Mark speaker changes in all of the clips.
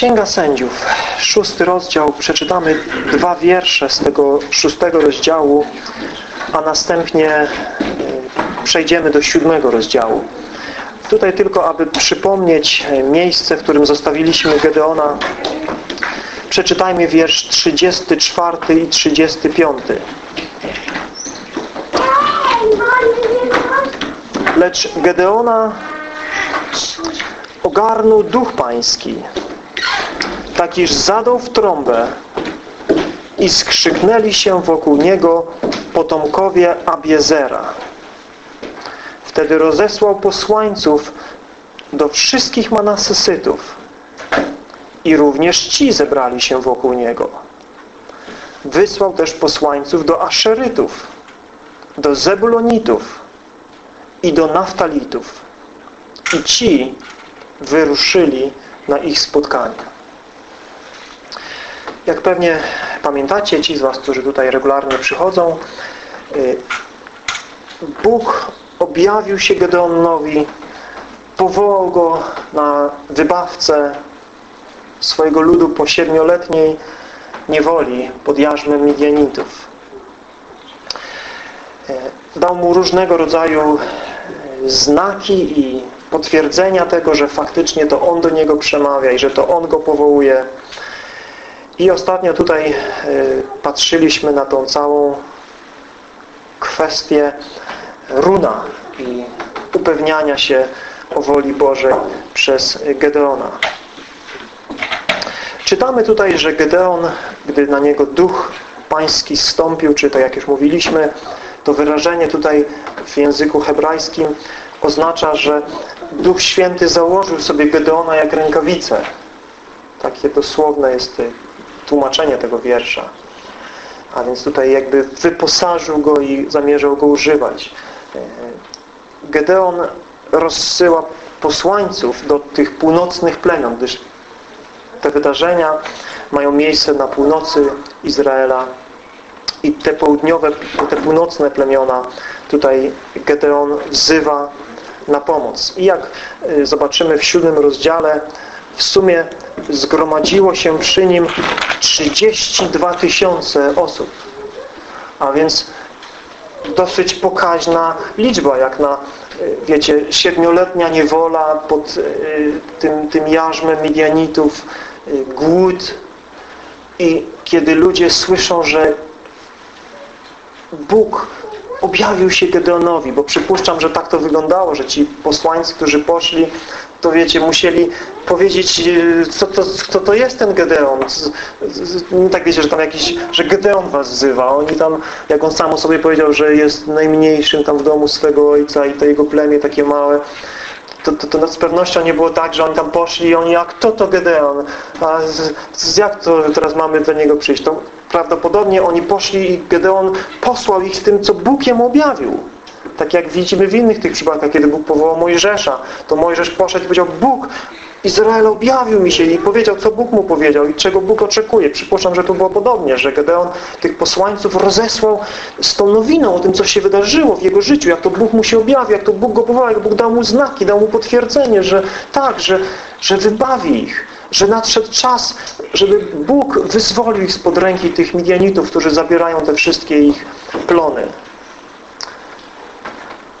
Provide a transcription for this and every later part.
Speaker 1: Księga Sędziów, szósty rozdział, przeczytamy dwa wiersze z tego szóstego rozdziału, a następnie e, przejdziemy do siódmego rozdziału. Tutaj tylko, aby przypomnieć e, miejsce, w którym zostawiliśmy Gedeona, przeczytajmy wiersz 34 i 35. Lecz Gedeona ogarnął duch pański, tak iż zadał w trąbę i skrzyknęli się wokół niego potomkowie Abiezera. Wtedy rozesłał posłańców do wszystkich Manasesytów i również ci zebrali się wokół niego. Wysłał też posłańców do Aszerytów, do Zebulonitów i do Naftalitów. I ci wyruszyli na ich spotkanie. Jak pewnie pamiętacie, ci z Was, którzy tutaj regularnie przychodzą, y, Bóg objawił się Gedeonowi, powołał go na wybawcę swojego ludu po siedmioletniej niewoli pod jarzmem Midianitów. Y, dał mu różnego rodzaju y, znaki i potwierdzenia tego, że faktycznie to On do niego przemawia i że to On go powołuje. I ostatnio tutaj y, patrzyliśmy na tą całą kwestię runa i upewniania się o woli Bożej przez Gedeona. Czytamy tutaj, że Gedeon, gdy na niego duch pański zstąpił, czy to jak już mówiliśmy, to wyrażenie tutaj w języku hebrajskim oznacza, że Duch Święty założył sobie Gedeona jak rękawicę. Takie dosłowne jest tłumaczenie tego wiersza. A więc tutaj jakby wyposażył go i zamierzał go używać. Gedeon rozsyła posłańców do tych północnych plemion, gdyż te wydarzenia mają miejsce na północy Izraela i te południowe, te północne plemiona tutaj Gedeon wzywa na pomoc. I jak y, zobaczymy w siódmym rozdziale, w sumie zgromadziło się przy nim 32 tysiące osób. A więc dosyć pokaźna liczba, jak na, y, wiecie, siedmioletnia niewola pod y, tym, tym jarzmem Midianitów, głód i kiedy ludzie słyszą, że Bóg objawił się Gedeonowi, bo przypuszczam, że tak to wyglądało, że ci posłańcy, którzy poszli, to wiecie, musieli powiedzieć, e, co to, kto to jest ten Gedeon. Nie tak wiecie, że tam jakiś, że Gedeon was wzywa. Oni tam, jak on sam o sobie powiedział, że jest najmniejszym tam w domu swego ojca i to jego plemię takie małe, to, to, to z pewnością nie było tak, że oni tam poszli i oni, a kto to Gedeon? A z, z, jak to teraz mamy do niego przyjść? To prawdopodobnie oni poszli i Gedeon posłał ich z tym, co Bóg jemu objawił. Tak jak widzimy w innych tych przypadkach, kiedy Bóg powołał Mojżesza, to Mojżesz poszedł i powiedział, Bóg, Izrael objawił mi się i powiedział, co Bóg mu powiedział i czego Bóg oczekuje. Przypuszczam, że to było podobnie, że Gedeon tych posłańców rozesłał z tą nowiną o tym, co się wydarzyło w jego życiu, jak to Bóg mu się objawił, jak to Bóg go powołał, jak Bóg dał mu znaki, dał mu potwierdzenie, że tak, że, że wybawi ich, że nadszedł czas, żeby Bóg wyzwolił ich spod ręki tych Midianitów, którzy zabierają te wszystkie ich plony.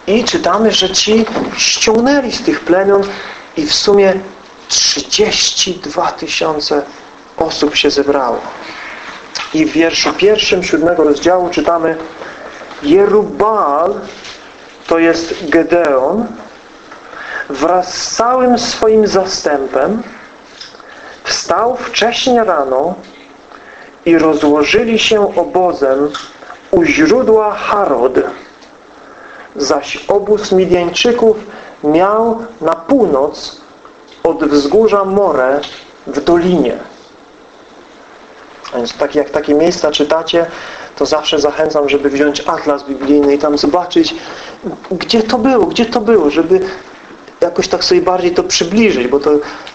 Speaker 1: I czytamy, że ci ściągnęli z tych plemion i w sumie 32 tysiące osób się zebrało. I w wierszu pierwszym, siódmego rozdziału czytamy Jerubal, to jest Gedeon, wraz z całym swoim zastępem wstał wcześnie rano i rozłożyli się obozem u źródła Harod. Zaś obóz Midianczyków miał na północ od wzgórza More w dolinie. A więc tak, jak takie miejsca czytacie, to zawsze zachęcam, żeby wziąć atlas biblijny i tam zobaczyć, gdzie to było, gdzie to było, żeby jakoś tak sobie bardziej to przybliżyć, bo to,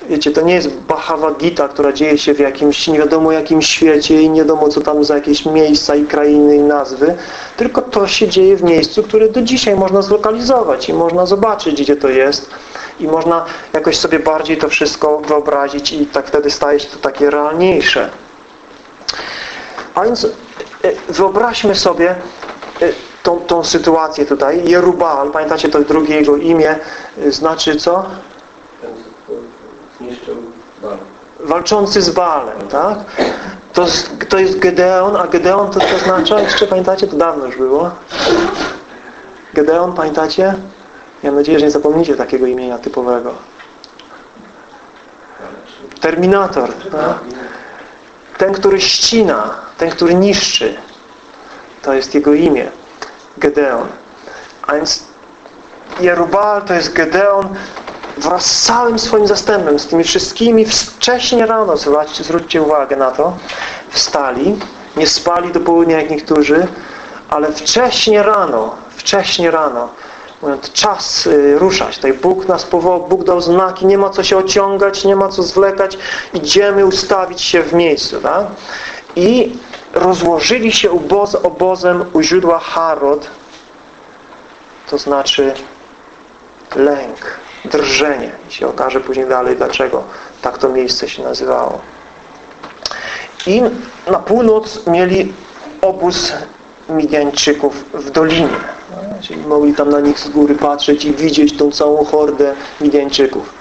Speaker 1: wiecie, to nie jest Bhagavad Gita, która dzieje się w jakimś nie wiadomo jakim świecie i nie wiadomo co tam za jakieś miejsca i krainy i nazwy, tylko to się dzieje w miejscu, które do dzisiaj można zlokalizować i można zobaczyć, gdzie to jest I można jakoś sobie bardziej to wszystko wyobrazić i tak wtedy staje się to takie realniejsze. A więc e, wyobraźmy sobie e, tą, tą sytuację tutaj. Jerubal, pamiętacie to drugie jego imię, e, znaczy co? Walczący z Baalem, tak? To, to jest Gedeon, a Gedeon to co oznacza? Jeszcze pamiętacie? To dawno już było. Gedeon, pamiętacie? Mam nadzieję, że nie zapomnicie takiego imienia typowego. Terminator. Tak? Ten, który ścina, ten, który niszczy. To jest jego imię. Gedeon. A więc Jerubal to jest Gedeon wraz z całym swoim zastępem, z tymi wszystkimi wcześnie rano, zobaczcie, zwróćcie uwagę na to, wstali, nie spali do południa jak niektórzy, ale wcześnie rano, wcześnie rano, czas y, ruszać. Tutaj Bóg nas powołał, Bóg dał znaki, nie ma co się ociągać, nie ma co zwlekać, idziemy ustawić się w miejscu. Tak? I rozłożyli się oboz, obozem u źródła Harod, to znaczy lęk, drżenie. I się okaże później dalej, dlaczego tak to miejsce się nazywało. I na północ mieli obóz Midianczyków w dolinie. No, czyli mogli tam na nich z góry patrzeć i widzieć tą całą hordę Midianczyków.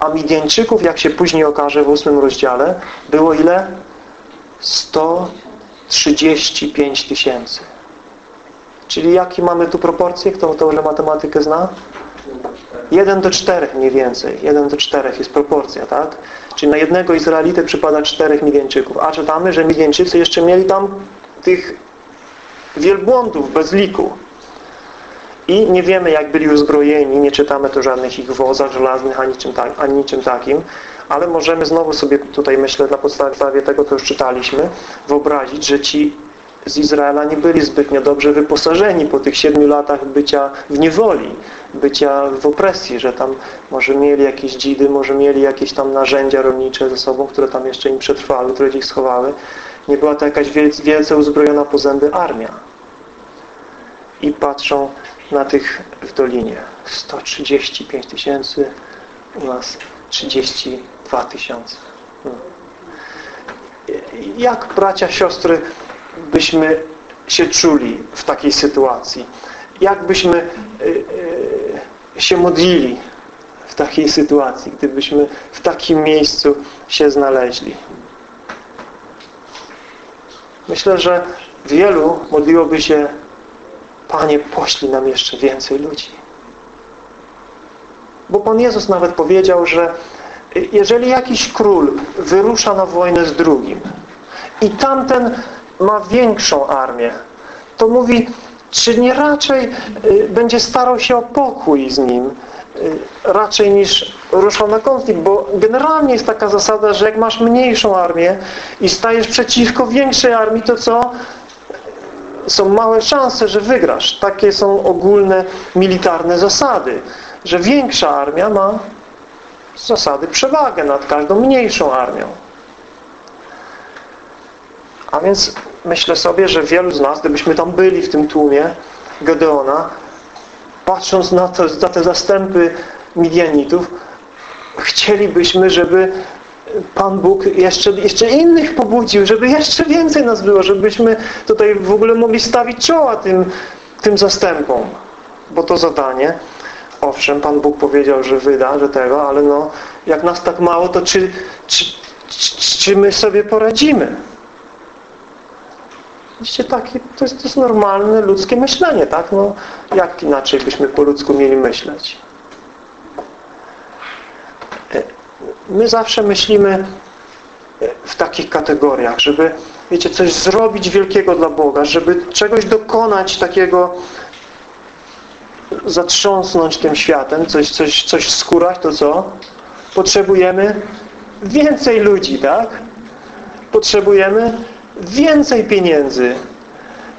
Speaker 1: A Midianczyków, jak się później okaże w ósmym rozdziale, było ile? 135 tysięcy. Czyli jakie mamy tu proporcje? Kto to matematykę zna? 1 do 4 mniej więcej. 1 do 4 jest proporcja, tak? Czyli na jednego Izraelitę przypada 4 Midianczyków. A czytamy, że Midianczycy jeszcze mieli tam tych wielbłądów bez liku. I nie wiemy, jak byli uzbrojeni, nie czytamy tu żadnych ich wozach żelaznych, ani niczym, tak, ani niczym takim, ale możemy znowu sobie tutaj, myślę, na podstawie tego, co już czytaliśmy, wyobrazić, że ci z Izraela nie byli zbytnio dobrze wyposażeni po tych siedmiu latach bycia w niewoli, bycia w opresji, że tam może mieli jakieś dzidy, może mieli jakieś tam narzędzia rolnicze ze sobą, które tam jeszcze im przetrwały, które ich schowały. Nie była to jakaś wielce uzbrojona po zęby armia. I patrzą na tych w dolinie. 135 tysięcy, u nas 32 tysiące. Hmm. Jak bracia, siostry byśmy się czuli w takiej sytuacji? Jak byśmy y, y, się modlili w takiej sytuacji, gdybyśmy w takim miejscu się znaleźli? Myślę, że wielu modliłoby się Panie, poślij nam jeszcze więcej ludzi. Bo Pan Jezus nawet powiedział, że jeżeli jakiś król wyrusza na wojnę z drugim i tamten ma większą armię, to mówi, czy nie raczej y, będzie starał się o pokój z nim, y, raczej niż ruszał na konflikt, bo generalnie jest taka zasada, że jak masz mniejszą armię i stajesz przeciwko większej armii, to co? Są małe szanse, że wygrasz. Takie są ogólne militarne zasady, że większa armia ma z zasady przewagę nad każdą mniejszą armią. A więc myślę sobie, że wielu z nas, gdybyśmy tam byli w tym tłumie Gedeona, patrząc na, to, na te zastępy Midianitów, chcielibyśmy, żeby Pan Bóg jeszcze, jeszcze innych pobudził, żeby jeszcze więcej nas było, żebyśmy tutaj w ogóle mogli stawić czoła tym, tym zastępom. Bo to zadanie, owszem, Pan Bóg powiedział, że wyda, że tego, ale no, jak nas tak mało, to czy, czy, czy, czy my sobie poradzimy? Widzicie, takie, to, jest, to jest normalne ludzkie myślenie, tak? No, jak inaczej byśmy po ludzku mieli myśleć? My zawsze myślimy w takich kategoriach, żeby, wiecie, coś zrobić wielkiego dla Boga, żeby czegoś dokonać takiego, zatrząsnąć tym światem, coś, coś, coś skórać, to co? Potrzebujemy więcej ludzi, tak? Potrzebujemy więcej pieniędzy.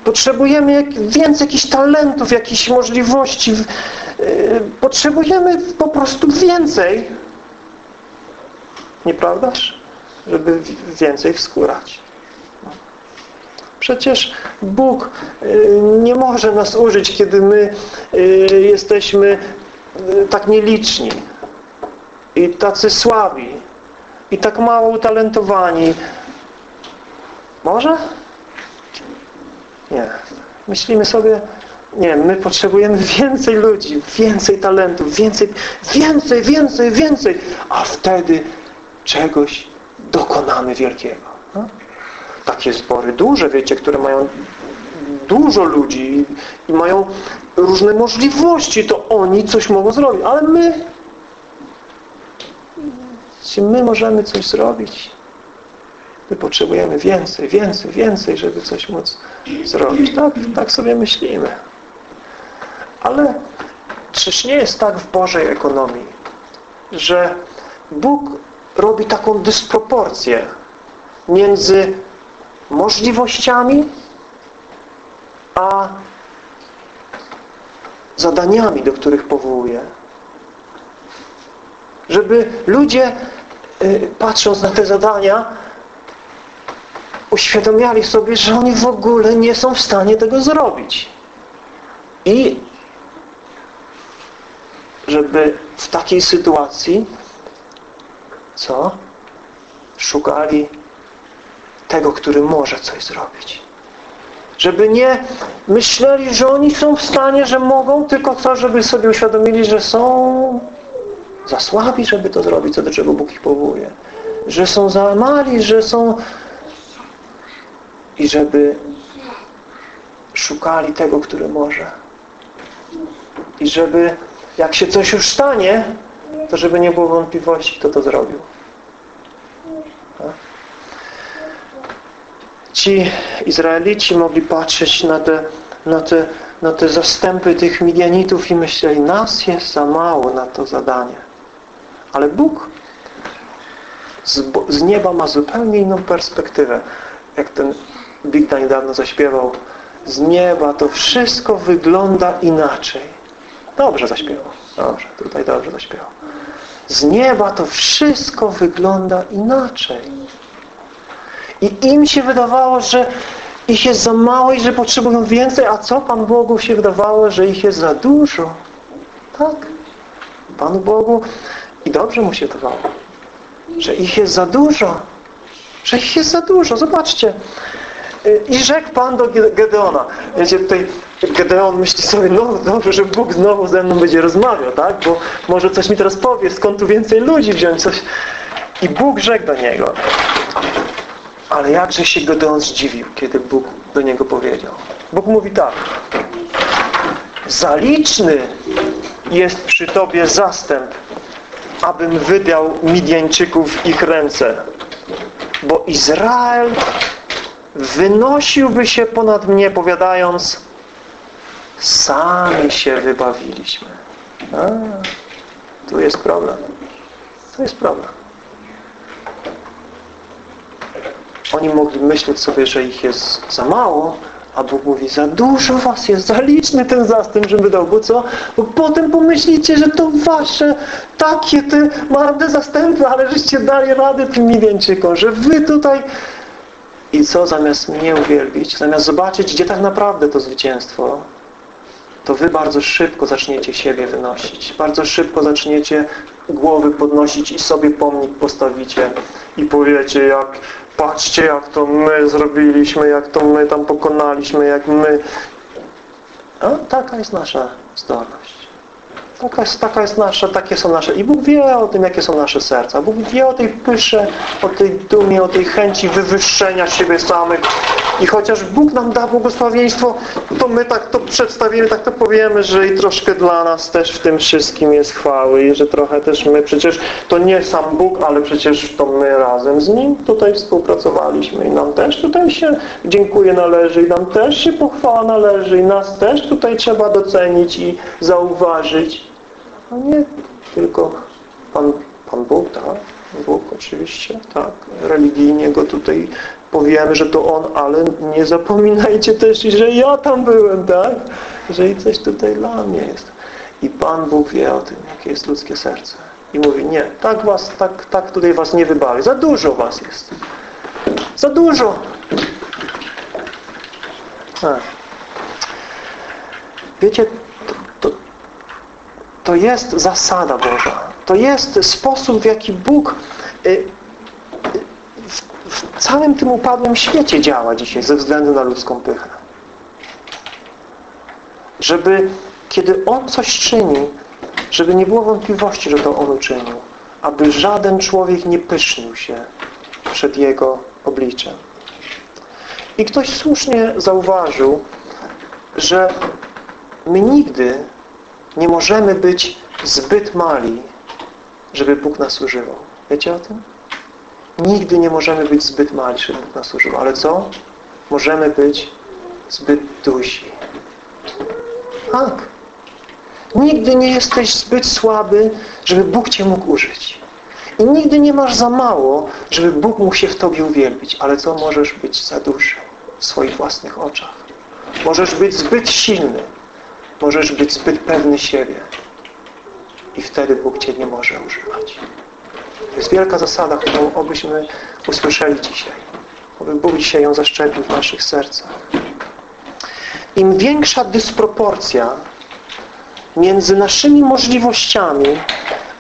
Speaker 1: Potrzebujemy więcej jakichś talentów, jakichś możliwości. Yy, potrzebujemy po prostu więcej. Nieprawdaż? Żeby więcej wskórać. Przecież Bóg yy, nie może nas użyć, kiedy my yy, jesteśmy tak nieliczni. i tacy słabi i tak mało utalentowani. Może? Nie. Myślimy sobie, nie, my potrzebujemy więcej ludzi, więcej talentów, więcej, więcej, więcej, więcej, a wtedy czegoś dokonamy wielkiego. Takie zbory duże, wiecie, które mają dużo ludzi i mają różne możliwości, to oni coś mogą zrobić, ale my czy my możemy coś zrobić? My potrzebujemy więcej, więcej, więcej, żeby coś móc zrobić. Tak, tak sobie myślimy. Ale czyż nie jest tak w Bożej ekonomii, że Bóg robi taką dysproporcję między możliwościami a zadaniami, do których powołuje. Żeby ludzie, y, patrząc na te zadania, uświadomiali sobie, że oni w ogóle nie są w stanie tego zrobić. I żeby w takiej sytuacji co? Szukali tego, który może coś zrobić. Żeby nie myśleli, że oni są w stanie, że mogą, tylko co, żeby sobie uświadomili, że są za słabi, żeby to zrobić, co do czego Bóg ich powołuje. Że są za mali, że są i żeby szukali tego, który może. I żeby jak się coś już stanie, to żeby nie było wątpliwości, kto to zrobił. Ci Izraelici mogli patrzeć na te, na te, na te zastępy tych Midianitów i myśleli, nas jest za mało na to zadanie. Ale Bóg z, z nieba ma zupełnie inną perspektywę. Jak ten Big niedawno zaśpiewał, z nieba to wszystko wygląda inaczej. Dobrze zaśpiewał. Dobrze, tutaj dobrze zaśpiewał. Z nieba to wszystko wygląda inaczej. I im się wydawało, że ich jest za mało i że potrzebują więcej, a co Pan Bogu się wydawało, że ich jest za dużo. Tak. Panu Bogu i dobrze mu się wydawało, że ich jest za dużo. Że ich jest za dużo. Zobaczcie. I rzekł Pan do Gedeona. Wiecie, tutaj Gedeon myśli sobie, no dobrze, że Bóg znowu ze mną będzie rozmawiał, tak? Bo może coś mi teraz powie, skąd tu więcej ludzi wziąć, coś. I Bóg rzekł do niego. Ale jakże się Gedeon zdziwił, kiedy Bóg do niego powiedział. Bóg mówi tak. Zaliczny jest przy Tobie zastęp, abym wydał Midianczyków w ich ręce. Bo Izrael wynosiłby się ponad mnie, powiadając sami się wybawiliśmy. A, tu jest problem. To jest problem. Oni mogli myśleć sobie, że ich jest za mało, a Bóg mówi, za dużo was jest, za liczny ten zastęp, żeby dał. Bo co? Bo potem pomyślicie, że to wasze takie te marne zastępy, ale żeście dali radę tym Midianczykom, że wy tutaj i co? Zamiast mnie uwielbić, zamiast zobaczyć, gdzie tak naprawdę to zwycięstwo, to wy bardzo szybko zaczniecie siebie wynosić. Bardzo szybko zaczniecie głowy podnosić i sobie pomnik postawicie i powiecie, jak patrzcie, jak to my zrobiliśmy, jak to my tam pokonaliśmy, jak my... A taka jest nasza zdolność. Taka jest, taka jest nasza, takie są nasze. I Bóg wie o tym, jakie są nasze serca. Bóg wie o tej pysze, o tej dumie, o tej chęci wywyższenia siebie samych. I chociaż Bóg nam da błogosławieństwo, to my tak to przedstawimy, tak to powiemy, że i troszkę dla nas też w tym wszystkim jest chwały i że trochę też my, przecież to nie sam Bóg, ale przecież to my razem z Nim tutaj współpracowaliśmy i nam też tutaj się dziękuję należy i nam też się pochwała należy i nas też tutaj trzeba docenić i zauważyć a nie tylko Pan, Pan Bóg, tak? Bóg oczywiście, tak. Religijnie go tutaj powiemy, że to On, ale nie zapominajcie też, że ja tam byłem, tak? Że i coś tutaj dla mnie jest. I Pan Bóg wie o tym, jakie jest ludzkie serce. I mówi, nie, tak was, tak, tak tutaj was nie wybawię. Za dużo was jest. Za dużo. A. Wiecie, to jest zasada Boża. To jest sposób, w jaki Bóg y, w całym tym upadłym świecie działa dzisiaj ze względu na ludzką pychę. Żeby, kiedy On coś czyni, żeby nie było wątpliwości, że to On uczynił. Aby żaden człowiek nie pysznił się przed Jego obliczem. I ktoś słusznie zauważył, że my nigdy nie możemy być zbyt mali, żeby Bóg nas używał. Wiecie o tym? Nigdy nie możemy być zbyt mali, żeby Bóg nas używał. Ale co? Możemy być zbyt duzi. Tak. Nigdy nie jesteś zbyt słaby, żeby Bóg Cię mógł użyć. I nigdy nie masz za mało, żeby Bóg mógł się w Tobie uwielbić. Ale co? Możesz być za duży w swoich własnych oczach. Możesz być zbyt silny. Możesz być zbyt pewny siebie. I wtedy Bóg Cię nie może używać. To jest wielka zasada, którą obyśmy usłyszeli dzisiaj. Oby Bóg dzisiaj ją zaszczepił w naszych sercach. Im większa dysproporcja między naszymi możliwościami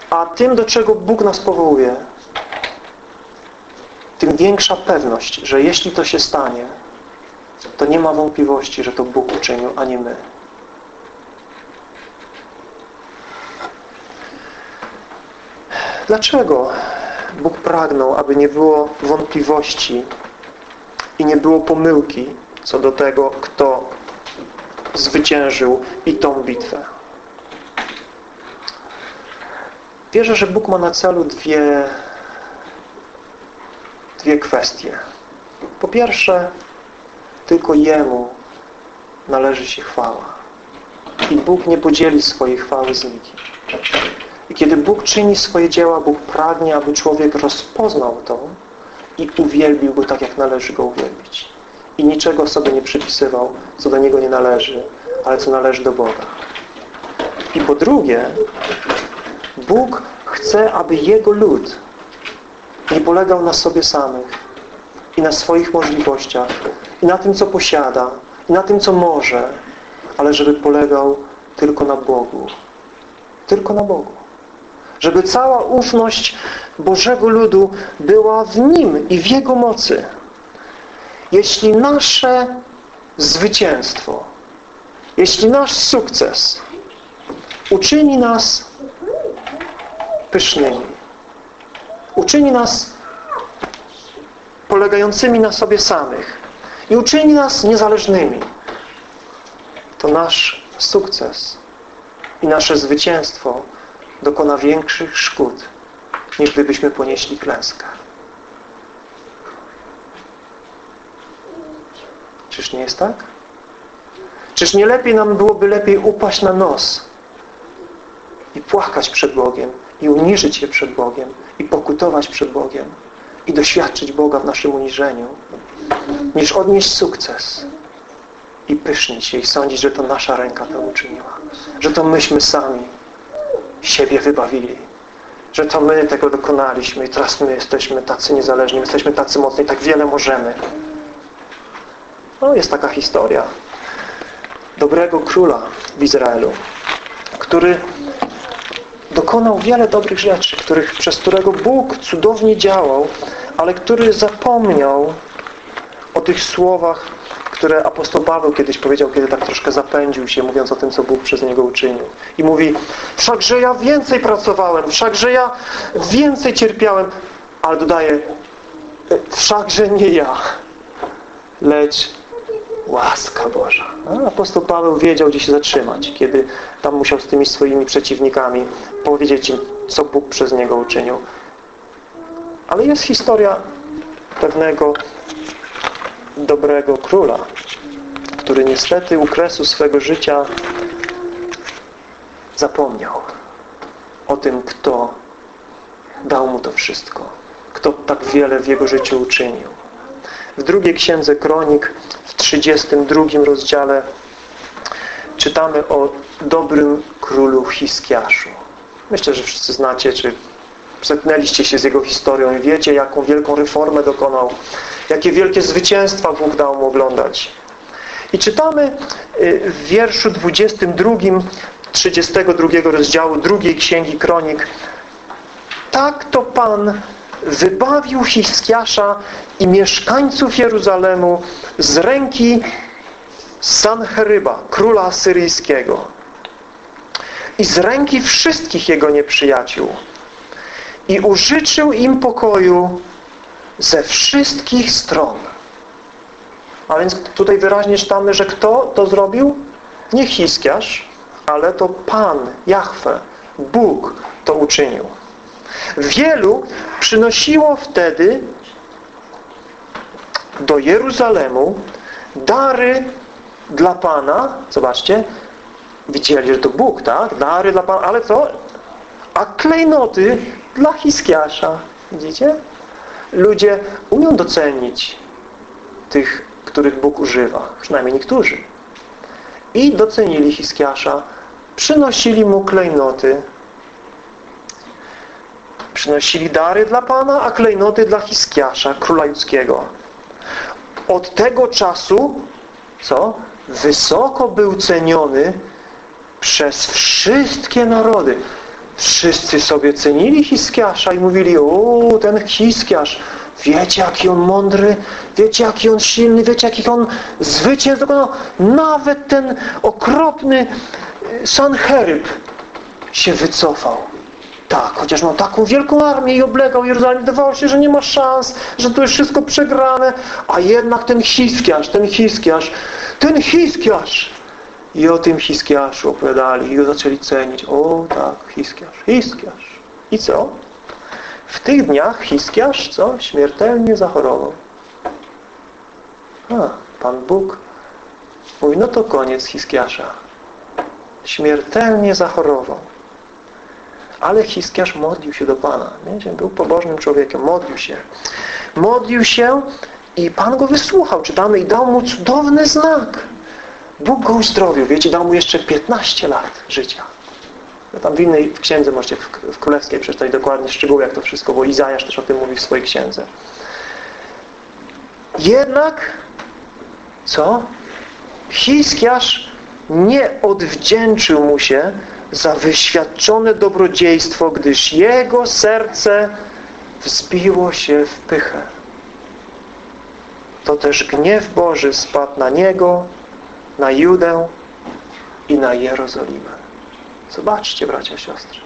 Speaker 1: a tym, do czego Bóg nas powołuje, tym większa pewność, że jeśli to się stanie, to nie ma wątpliwości, że to Bóg uczynił, a nie my. Dlaczego Bóg pragnął, aby nie było wątpliwości i nie było pomyłki co do tego, kto zwyciężył i tą bitwę? Wierzę, że Bóg ma na celu dwie, dwie kwestie. Po pierwsze, tylko Jemu należy się chwała. I Bóg nie podzieli swojej chwały z nikim. I kiedy Bóg czyni swoje dzieła, Bóg pragnie, aby człowiek rozpoznał to i uwielbił Go tak, jak należy Go uwielbić. I niczego sobie nie przypisywał, co do Niego nie należy, ale co należy do Boga. I po drugie, Bóg chce, aby Jego lud nie polegał na sobie samych i na swoich możliwościach i na tym, co posiada i na tym, co może, ale żeby polegał tylko na Bogu. Tylko na Bogu. Żeby cała ufność Bożego ludu była w Nim i w Jego mocy. Jeśli nasze zwycięstwo, jeśli nasz sukces uczyni nas pysznymi, uczyni nas polegającymi na sobie samych i uczyni nas niezależnymi, to nasz sukces i nasze zwycięstwo dokona większych szkód, niż gdybyśmy ponieśli klęskę. Czyż nie jest tak? Czyż nie lepiej nam byłoby lepiej upaść na nos i płakać przed Bogiem i uniżyć się przed Bogiem i pokutować przed Bogiem i doświadczyć Boga w naszym uniżeniu niż odnieść sukces i pysznić się i sądzić, że to nasza ręka to uczyniła. Że to myśmy sami siebie wybawili. Że to my tego dokonaliśmy i teraz my jesteśmy tacy niezależni, jesteśmy tacy mocni, tak wiele możemy. No, jest taka historia dobrego króla w Izraelu, który dokonał wiele dobrych rzeczy, których, przez którego Bóg cudownie działał, ale który zapomniał o tych słowach, które apostoł Paweł kiedyś powiedział, kiedy tak troszkę zapędził się, mówiąc o tym, co Bóg przez niego uczynił. I mówi, wszakże ja więcej pracowałem, wszakże ja więcej cierpiałem, ale dodaje, wszakże nie ja, lecz łaska Boża. A apostoł Paweł wiedział, gdzie się zatrzymać, kiedy tam musiał z tymi swoimi przeciwnikami powiedzieć im, co Bóg przez niego uczynił. Ale jest historia pewnego dobrego króla, który niestety u kresu swego życia zapomniał o tym, kto dał mu to wszystko. Kto tak wiele w jego życiu uczynił. W drugiej księdze Kronik, w 32 rozdziale czytamy o dobrym królu Hiskiaszu. Myślę, że wszyscy znacie, czy zetknęliście się z jego historią i wiecie, jaką wielką reformę dokonał, jakie wielkie zwycięstwa Bóg dał mu oglądać. I czytamy y, w wierszu 22 32 rozdziału drugiej Księgi Kronik. Tak to Pan wybawił Hiskiasza i mieszkańców Jeruzalemu z ręki Sancheryba, króla asyryjskiego i z ręki wszystkich jego nieprzyjaciół i użyczył im pokoju ze wszystkich stron. A więc tutaj wyraźnie czytamy, że kto to zrobił? Nie Hiskiasz, ale to Pan, Jahwe, Bóg to uczynił. Wielu przynosiło wtedy do Jeruzalemu dary dla Pana, zobaczcie, widzieli, że to Bóg, tak? Dary dla Pana, ale co? A klejnoty dla Hiskiasza. Widzicie? Ludzie umią docenić tych, których Bóg używa. Przynajmniej niektórzy. I docenili Hiskiasza. Przynosili mu klejnoty. Przynosili dary dla Pana, a klejnoty dla Hiskiasza, króla judzkiego. Od tego czasu, co? Wysoko był ceniony przez wszystkie narody. Wszyscy sobie cenili Hiskiasza i mówili, o, ten Hiskiasz, wiecie jaki on mądry, wiecie jaki on silny, wiecie jaki on zwycięstwo dokonał. Nawet ten okropny y, Sancheryb się wycofał. Tak, chociaż miał taką wielką armię i oblegał Jerozolim, wydawało się, że nie ma szans, że to jest wszystko przegrane, a jednak ten Hiskiasz, ten Hiskiasz, ten Hiskiasz i o tym Hiskiaszu opowiadali i go zaczęli cenić. O tak, Hiskiasz, Hiskiasz. I co? W tych dniach Hiskiasz, co? Śmiertelnie zachorował. A, Pan Bóg mówi, no to koniec Hiskiasza. Śmiertelnie zachorował. Ale Hiskiasz modlił się do Pana. Wiecie, był pobożnym człowiekiem, modlił się. Modlił się i Pan go wysłuchał, czytamy, i dał mu cudowny znak. Bóg go uzdrowił. Wiecie, dał mu jeszcze 15 lat życia. No tam w innej w księdze możecie w, w Królewskiej przeczytać dokładnie szczegóły, jak to wszystko, bo Izajasz też o tym mówi w swojej księdze. Jednak, co? Hiskiasz nie odwdzięczył mu się za wyświadczone dobrodziejstwo, gdyż jego serce wzbiło się w pychę. To też gniew Boży spadł na niego na Judę i na Jerozolimę. Zobaczcie, bracia, siostry.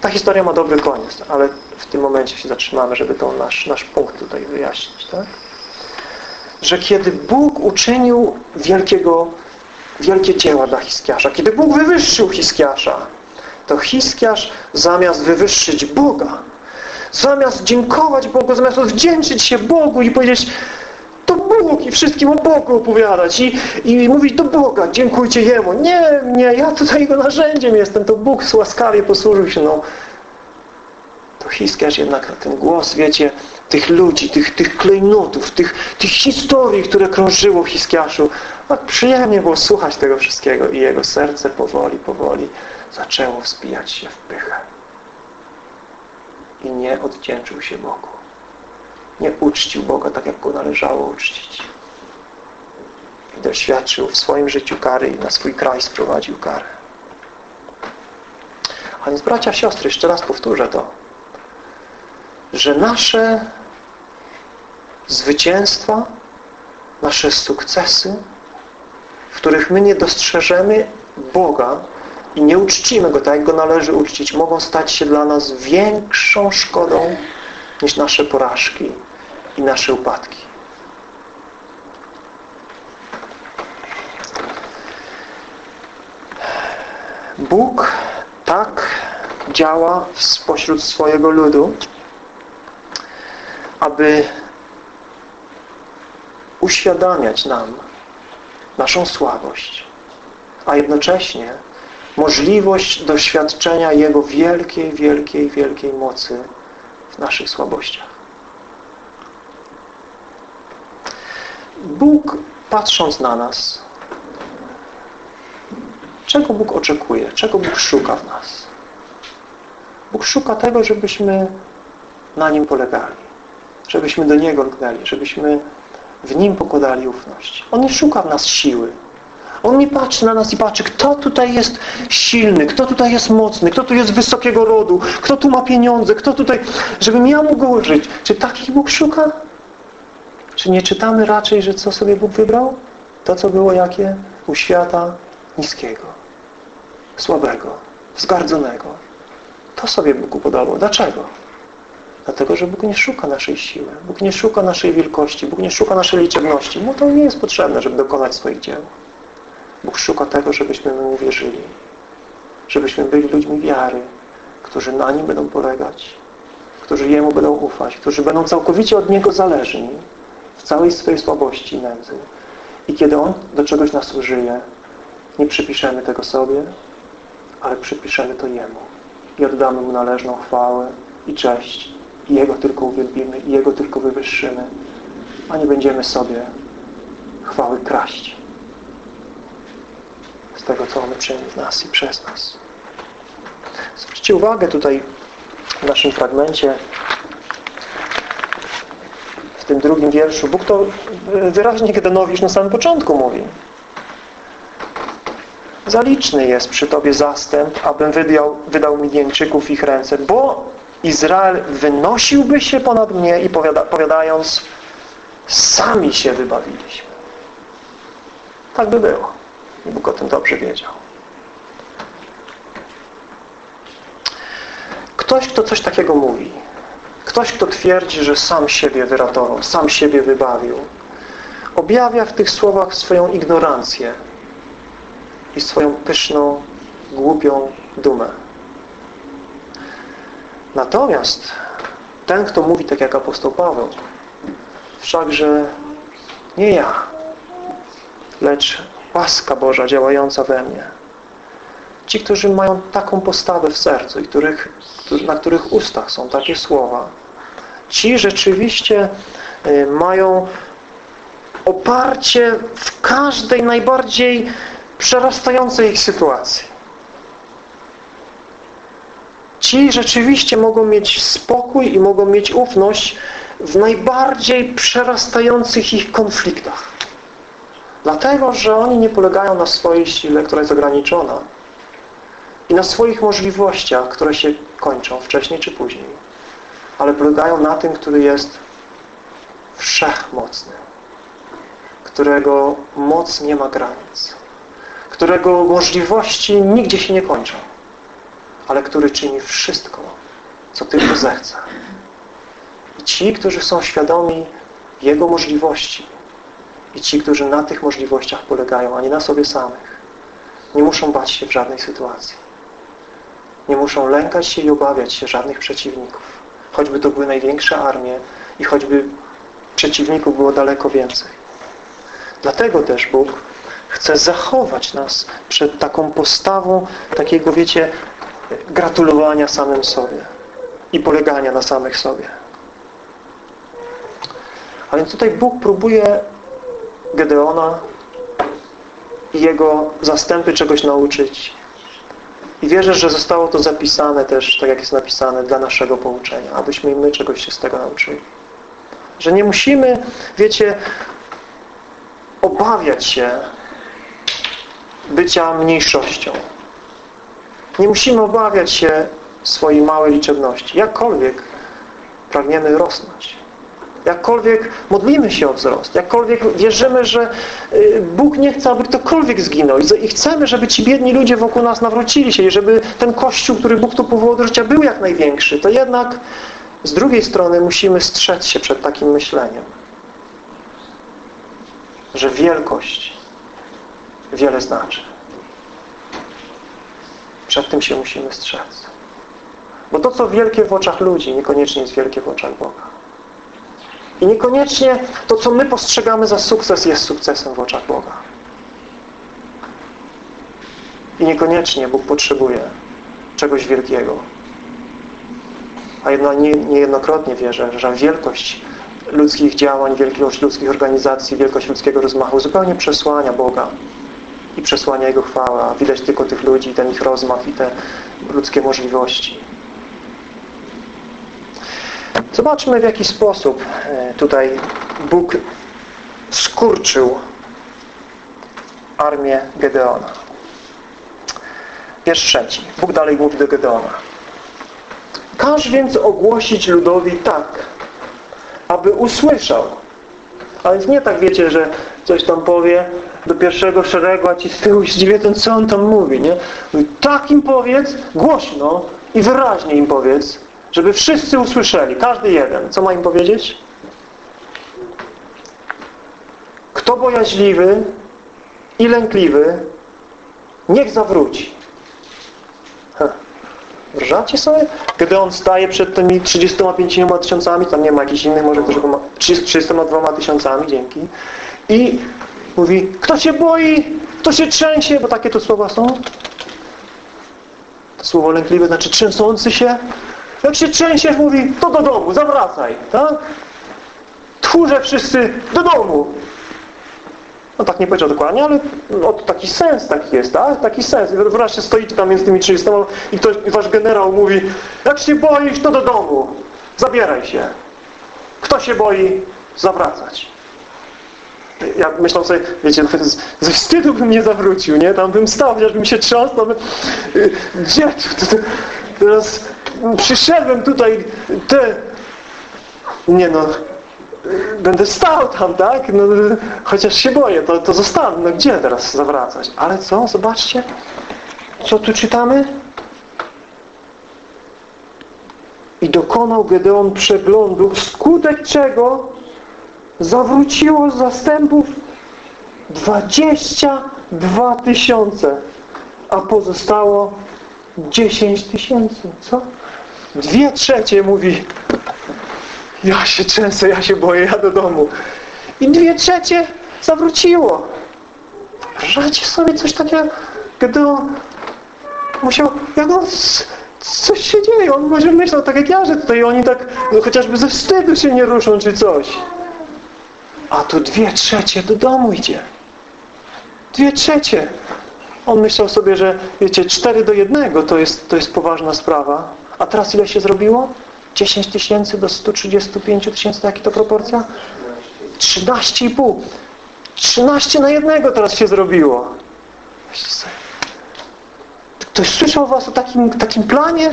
Speaker 1: Ta historia ma dobry koniec, ale w tym momencie się zatrzymamy, żeby to nasz, nasz punkt tutaj wyjaśnić. Tak? Że kiedy Bóg uczynił wielkiego, wielkie dzieła dla Hiskiasza, kiedy Bóg wywyższył Hiskiasza, to Hiskiasz zamiast wywyższyć Boga, zamiast dziękować Bogu, zamiast odwdzięczyć się Bogu i powiedzieć to Bóg i wszystkim o Bogu opowiadać i, i mówić do Boga, dziękujcie Jemu. Nie, nie, ja tutaj Jego narzędziem jestem, to Bóg łaskawie posłużył się no. To Hiskiarz jednak na ten głos, wiecie, tych ludzi, tych, tych klejnotów, tych, tych historii, które krążyło w Hiskiaszu. Tak przyjemnie było słuchać tego wszystkiego i jego serce powoli, powoli zaczęło wspijać się w pychę. I nie oddzięczył się Bogu nie uczcił Boga tak, jak Go należało uczcić. I doświadczył w swoim życiu kary i na swój kraj sprowadził karę. A więc bracia, siostry, jeszcze raz powtórzę to, że nasze zwycięstwa, nasze sukcesy, w których my nie dostrzeżemy Boga i nie uczcimy Go tak, jak Go należy uczcić, mogą stać się dla nas większą szkodą niż nasze porażki i nasze upadki. Bóg tak działa spośród swojego ludu, aby uświadamiać nam naszą słabość, a jednocześnie możliwość doświadczenia Jego wielkiej, wielkiej, wielkiej mocy w naszych słabościach. Bóg, patrząc na nas, czego Bóg oczekuje, czego Bóg szuka w nas? Bóg szuka tego, żebyśmy na Nim polegali, żebyśmy do Niego lgnęli, żebyśmy w Nim pokładali ufność. On nie szuka w nas siły. On nie patrzy na nas i patrzy, kto tutaj jest silny, kto tutaj jest mocny, kto tu jest wysokiego rodu, kto tu ma pieniądze, kto tutaj, żebym ja mógł użyć. Czy takich Bóg szuka? Czy nie czytamy raczej, że co sobie Bóg wybrał? To, co było jakie? U świata niskiego, słabego, zgardzonego. To sobie Bóg upodobał. Dlaczego? Dlatego, że Bóg nie szuka naszej siły. Bóg nie szuka naszej wielkości. Bóg nie szuka naszej liczebności. Mu to nie jest potrzebne, żeby dokonać swoich dzieł. Bóg szuka tego, żebyśmy Mu wierzyli. Żebyśmy byli ludźmi wiary, którzy na Nim będą polegać, którzy Jemu będą ufać, którzy będą całkowicie od Niego zależni w całej swojej słabości i nędzy. I kiedy On do czegoś nas użyje, nie przypiszemy tego sobie, ale przypiszemy to Jemu i oddamy Mu należną chwałę i cześć i Jego tylko uwielbimy i Jego tylko wywyższymy, a nie będziemy sobie chwały kraść z tego, co On czyni w nas i przez nas. Zwróćcie uwagę tutaj w naszym fragmencie w tym drugim wierszu. Bóg to wyraźnie Gedeonowi już na samym początku mówi. Zaliczny jest przy Tobie zastęp, abym wydał, wydał Midianczyków w ich ręce, bo Izrael wynosiłby się ponad mnie i powiada, powiadając sami się wybawiliśmy. Tak by było. I Bóg o tym dobrze wiedział. Ktoś, kto coś takiego mówi, ktoś, kto twierdzi, że sam siebie wyratował, sam siebie wybawił, objawia w tych słowach swoją ignorancję i swoją pyszną, głupią dumę. Natomiast ten, kto mówi tak jak apostoł Paweł, wszakże nie ja, lecz łaska Boża działająca we mnie. Ci, którzy mają taką postawę w sercu i których, na których ustach są takie słowa, ci rzeczywiście y, mają oparcie w każdej najbardziej przerastającej ich sytuacji. Ci rzeczywiście mogą mieć spokój i mogą mieć ufność w najbardziej przerastających ich konfliktach. Dlatego, że oni nie polegają na swojej sile, która jest ograniczona i na swoich możliwościach, które się kończą wcześniej czy później, ale polegają na tym, który jest wszechmocny, którego moc nie ma granic, którego możliwości nigdzie się nie kończą, ale który czyni wszystko, co tylko zechce. I ci, którzy są świadomi Jego możliwości i ci, którzy na tych możliwościach polegają, a nie na sobie samych, nie muszą bać się w żadnej sytuacji. Nie muszą lękać się i obawiać się żadnych przeciwników. Choćby to były największe armie i choćby przeciwników było daleko więcej. Dlatego też Bóg chce zachować nas przed taką postawą takiego, wiecie, gratulowania samym sobie i polegania na samych sobie. A więc tutaj Bóg próbuje Gedeona i jego zastępy czegoś nauczyć. I wierzę, że zostało to zapisane też, tak jak jest napisane, dla naszego pouczenia, abyśmy i my czegoś się z tego nauczyli. Że nie musimy, wiecie, obawiać się bycia mniejszością. Nie musimy obawiać się swojej małej liczebności. Jakkolwiek pragniemy rosnąć. Jakkolwiek modlimy się o wzrost, jakkolwiek wierzymy, że y, Bóg nie chce, aby ktokolwiek zginął i chcemy, żeby ci biedni ludzie wokół nas nawrócili się i żeby ten Kościół, który Bóg tu powołał do życia, był jak największy, to jednak z drugiej strony musimy strzec się przed takim myśleniem, że wielkość wiele znaczy. Przed tym się musimy strzec. Bo to, co wielkie w oczach ludzi, niekoniecznie jest wielkie w oczach Boga. I niekoniecznie to, co my postrzegamy za sukces, jest sukcesem w oczach Boga. I niekoniecznie Bóg potrzebuje czegoś wielkiego. A jedno, nie, niejednokrotnie wierzę, że wielkość ludzkich działań, wielkość ludzkich organizacji, wielkość ludzkiego rozmachu zupełnie przesłania Boga i przesłania Jego chwała. Widać tylko tych ludzi, ten ich rozmach i te ludzkie możliwości. Zobaczmy w jaki sposób e, tutaj Bóg skurczył armię Gedeona. Wiersz trzeci. Bóg dalej mówi do Gedeona. Każ więc ogłosić ludowi tak, aby usłyszał. A więc nie tak wiecie, że coś tam powie do pierwszego szeregu, a ci z tyłu się dziwią, co on tam mówi, nie? Tak im powiedz, głośno i wyraźnie im powiedz, żeby wszyscy usłyszeli, każdy jeden. Co ma im powiedzieć? Kto bojaźliwy i lękliwy, niech zawróci. Wrzacie sobie? Gdy on staje przed tymi 35 tysiącami, tam nie ma jakichś innych, może też 32 tysiącami, dzięki. I mówi, kto się boi, kto się trzęsie, bo takie tu słowa są. To słowo lękliwe znaczy trzęsący się. Jak się trzęsiesz, mówi, to do domu, zawracaj, tak? Tchórze wszyscy do domu. No tak nie powiedział dokładnie, ale no, taki sens taki jest, tak? Taki sens. Wreszcie stoicie tam między tymi 30 i ktoś, i wasz generał mówi jak się boisz, to do domu. Zabieraj się. Kto się boi, zawracać. Ja myślę sobie, wiecie, ze wstydu bym nie zawrócił, nie? Tam bym stał, chociażbym się trząsł, bym, y, gdzie? Teraz przyszedłem tutaj, te... Nie no, będę stał tam, tak? No, chociaż się boję, to, to zostanę. No gdzie teraz zawracać? Ale co? Zobaczcie. Co tu czytamy? I dokonał Gedeon przeglądu, wskutek czego zawróciło z zastępów 22 tysiące, a pozostało 10 tysięcy. Co? Dwie trzecie mówi ja się trzęsę, ja się boję, ja do domu. I dwie trzecie zawróciło. Wyobraźcie sobie coś takiego, gdy on musiał, jak on, coś się dzieje, on może myślał tak jak ja, że tutaj oni tak, no chociażby ze wstydu się nie ruszą, czy coś. A tu dwie trzecie do domu idzie. Dwie trzecie. On myślał sobie, że wiecie, cztery do jednego to jest, to jest poważna sprawa. A teraz ile się zrobiło? 10 tysięcy do 135 tysięcy, jaka to proporcja? 13,5. 13 na jednego teraz się zrobiło. Ktoś słyszał was o takim, takim planie?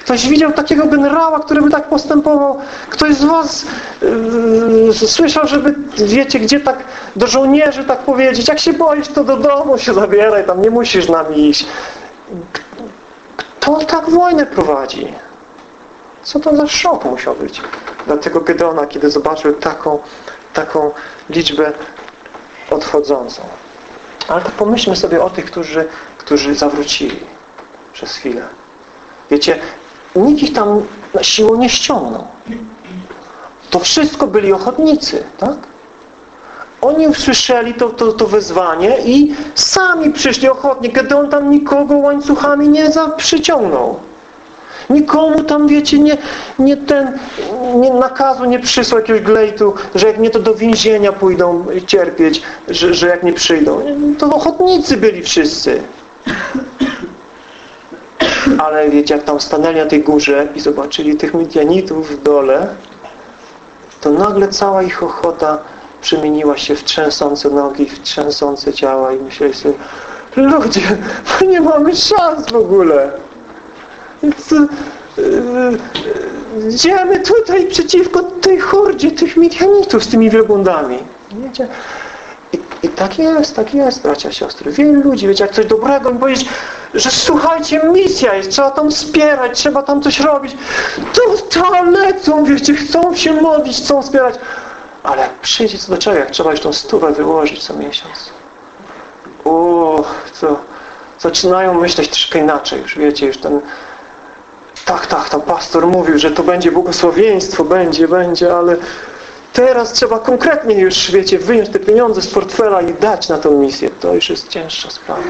Speaker 1: Ktoś widział takiego generała, który by tak postępował? Ktoś z was yy, słyszał, żeby, wiecie, gdzie tak do żołnierzy tak powiedzieć, jak się boisz, to do domu się zabieraj, tam nie musisz nami iść. Kto tak wojnę prowadzi? Co to za szok musiał być dla tego Gedeona, kiedy zobaczył taką, taką liczbę odchodzącą. Ale to pomyślmy sobie o tych, którzy, którzy zawrócili przez chwilę. Wiecie, nikt ich tam na siłą nie ściągnął. To wszystko byli ochotnicy, tak? Oni usłyszeli to, to, to wezwanie i sami przyszli ochotnie. Gedeon tam nikogo łańcuchami nie przyciągnął. Nikomu tam, wiecie, nie, nie ten nie, nakazu nie przysłał jakiegoś glejtu, że jak nie to do więzienia pójdą cierpieć, że, że jak nie przyjdą. To ochotnicy byli wszyscy. Ale wiecie, jak tam stanęli na tej górze i zobaczyli tych Midianitów w dole, to nagle cała ich ochota przemieniła się w trzęsące nogi, w trzęsące ciała i myśleli sobie, ludzie, my nie mamy szans w ogóle. Więc yy, idziemy tutaj przeciwko tej hordzie tych Midianitów z tymi wielbłądami. Wiecie? I, I tak jest, tak jest, bracia, siostry. Wielu ludzi, wiecie, jak coś dobrego im powiedzieć, że słuchajcie, misja jest, trzeba tam wspierać, trzeba tam coś robić. To, to lecą, wiecie, chcą się modlić, chcą wspierać. Ale jak przyjdzie co do czego, jak trzeba już tą stówę wyłożyć co miesiąc. O, to zaczynają myśleć troszkę inaczej. Już wiecie, już ten tak, tak, tam pastor mówił, że to będzie błogosławieństwo, będzie, będzie, ale teraz trzeba konkretnie już, wiecie, wyjąć te pieniądze z portfela i dać na tę misję. To już jest cięższa sprawa.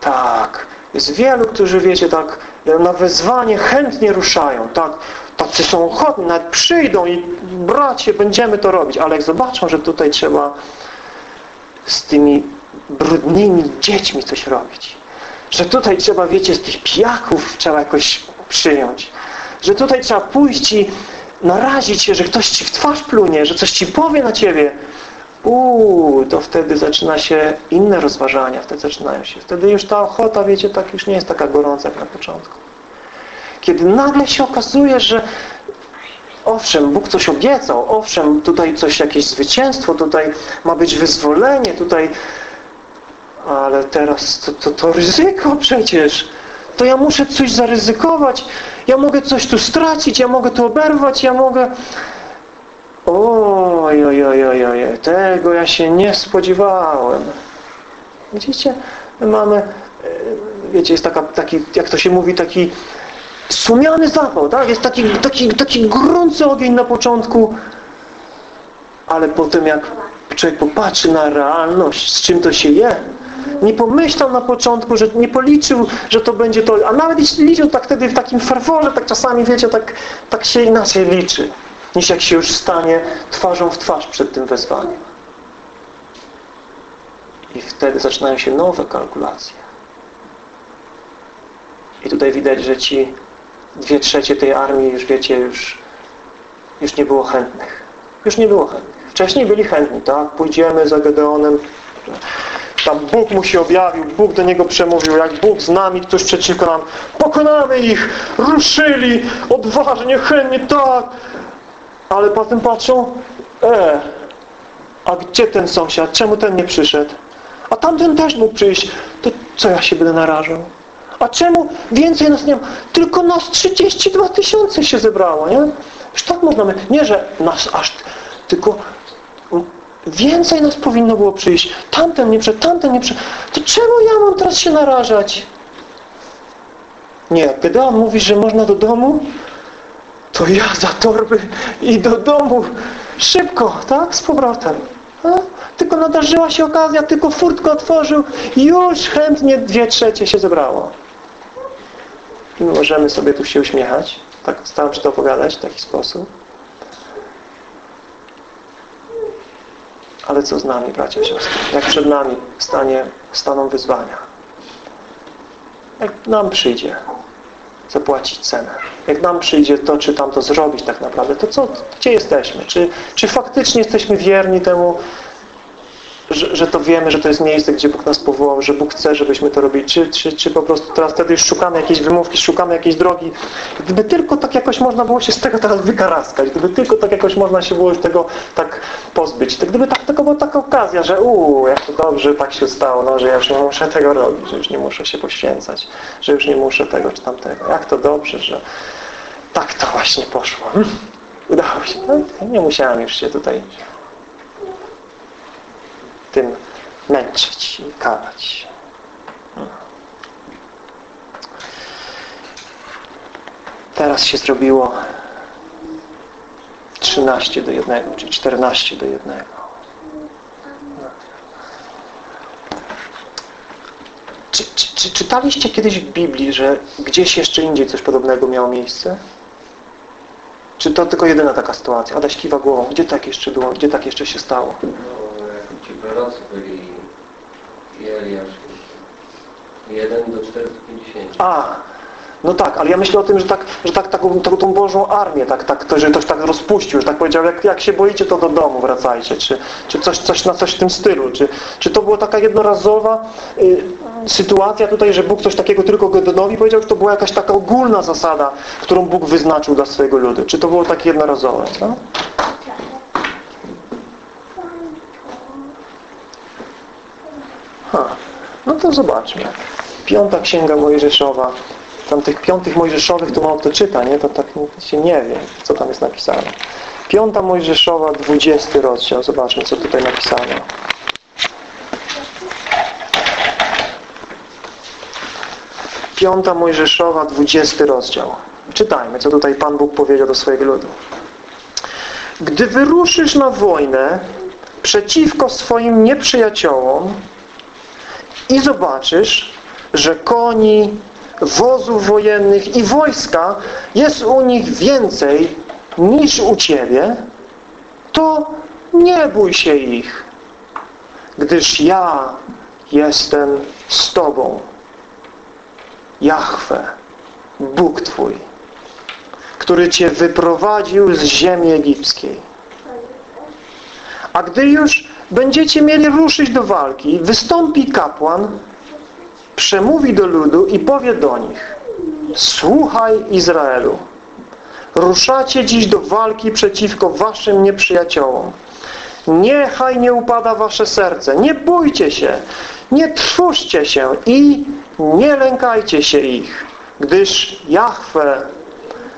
Speaker 1: Tak. Jest wielu, którzy, wiecie, tak na wezwanie chętnie ruszają. Tak, tacy są ochotni, nawet przyjdą i bracie, będziemy to robić. Ale jak zobaczą, że tutaj trzeba z tymi brudnymi dziećmi coś robić, że tutaj trzeba, wiecie, z tych pijaków trzeba jakoś przyjąć. Że tutaj trzeba pójść i narazić się, że ktoś ci w twarz plunie, że coś ci powie na ciebie. Uuu, to wtedy zaczyna się inne rozważania, wtedy zaczynają się. Wtedy już ta ochota, wiecie, tak już nie jest taka gorąca jak na początku. Kiedy nagle się okazuje, że owszem, Bóg coś obiecał, owszem, tutaj coś, jakieś zwycięstwo, tutaj ma być wyzwolenie, tutaj ale teraz to, to, to ryzyko przecież. To ja muszę coś zaryzykować. Ja mogę coś tu stracić, ja mogę tu oberwać, ja mogę... Oj, oj, oj, oj, oj, tego ja się nie spodziewałem. Widzicie, my mamy, e, wiecie, jest taka, taki, jak to się mówi, taki sumiany zapał, tak? Jest taki, taki, taki gorący ogień na początku, ale potem jak człowiek popatrzy na realność, z czym to się je, nie pomyślał na początku, że nie policzył, że to będzie to, a nawet jeśli liczył tak wtedy w takim ferworze, tak czasami, wiecie, tak, tak się inaczej liczy, niż jak się już stanie twarzą w twarz przed tym wezwaniem. I wtedy zaczynają się nowe kalkulacje. I tutaj widać, że ci dwie trzecie tej armii już, wiecie, już, już nie było chętnych. Już nie było chętnych. Wcześniej byli chętni, tak? Pójdziemy za Gedeonem, tam Bóg mu się objawił, Bóg do niego przemówił, jak Bóg z nami, ktoś przeciwko nam. Pokonamy ich, ruszyli, odważnie, chętnie, tak. Ale potem patrzą, e, a gdzie ten sąsiad? Czemu ten nie przyszedł? A tamten też mógł przyjść. To co ja się będę narażał? A czemu więcej nas nie ma? Tylko nas 32 tysiące się zebrało, nie? Już tak można, nie, że nas aż, tylko Więcej nas powinno było przyjść. Tamten nie przed, tamten nie przed. To czemu ja mam teraz się narażać? Nie, kiedy on mówi, że można do domu, to ja za torby i do domu szybko, tak? Z powrotem. A? Tylko nadarzyła się okazja, tylko furtko otworzył już chętnie dwie trzecie się zebrało. I my możemy sobie tu się uśmiechać. Tak staram się to opowiadać w taki sposób. Ale co z nami, bracia i siostry? Jak przed nami stanie, staną wyzwania? Jak nam przyjdzie zapłacić cenę? Jak nam przyjdzie to, czy tamto zrobić tak naprawdę, to co, gdzie jesteśmy? Czy, czy faktycznie jesteśmy wierni temu, że, że to wiemy, że to jest miejsce, gdzie Bóg nas powołał, że Bóg chce, żebyśmy to robili, czy, czy, czy po prostu teraz wtedy już szukamy jakiejś wymówki, szukamy jakiejś drogi. Gdyby tylko tak jakoś można było się z tego teraz wykaraskać, gdyby tylko tak jakoś można się było już tego tak pozbyć, to gdyby tak tylko była taka okazja, że uuu, jak to dobrze tak się stało, no, że ja już nie muszę tego robić, że już nie muszę się poświęcać, że już nie muszę tego czy tamtego. Jak to dobrze, że tak to właśnie poszło. Udało się. No, nie musiałem już się tutaj tym męczyć i karać. Teraz się zrobiło 13 do 1, czy 14 do 1. Czy, czy, czy, czytaliście kiedyś w Biblii, że gdzieś jeszcze indziej coś podobnego miało miejsce? Czy to tylko jedyna taka sytuacja? Adaś kiwa głową. Gdzie tak jeszcze było? Gdzie tak jeszcze się stało?
Speaker 2: Prorocy byli i Eliasz. Jeden do 450.
Speaker 1: A, no tak, ale ja myślę o tym, że tak, że tak taką, taką tą Bożą armię, tak, tak, to, że ktoś tak rozpuścił, że tak powiedział, jak, jak się boicie, to do domu wracajcie, czy, czy coś, coś na coś w tym stylu, czy, czy to była taka jednorazowa y, sytuacja tutaj, że Bóg coś takiego tylko Gedeonowi powiedział, czy to była jakaś taka ogólna zasada, którą Bóg wyznaczył dla swojego ludu, czy to było takie jednorazowe, co? Ha. No to zobaczmy. Piąta Księga Mojżeszowa. Tam tych piątych Mojżeszowych to mało kto czyta, nie? To tak się nie wie, co tam jest napisane. Piąta Mojżeszowa, dwudziesty rozdział. Zobaczmy, co tutaj napisano. Piąta Mojżeszowa, dwudziesty rozdział. Czytajmy, co tutaj Pan Bóg powiedział do swojego ludu. Gdy wyruszysz na wojnę przeciwko swoim nieprzyjaciołom, i zobaczysz, że koni, wozów wojennych i wojska jest u nich więcej niż u Ciebie, to nie bój się ich, gdyż ja jestem z Tobą. Jahwe, Bóg Twój, który Cię wyprowadził z ziemi egipskiej. A gdy już będziecie mieli ruszyć do walki, wystąpi kapłan, przemówi do ludu i powie do nich Słuchaj Izraelu, ruszacie dziś do walki przeciwko waszym nieprzyjaciołom. Niechaj nie upada wasze serce, nie bójcie się, nie trwóżcie się i nie lękajcie się ich, gdyż Jahwe,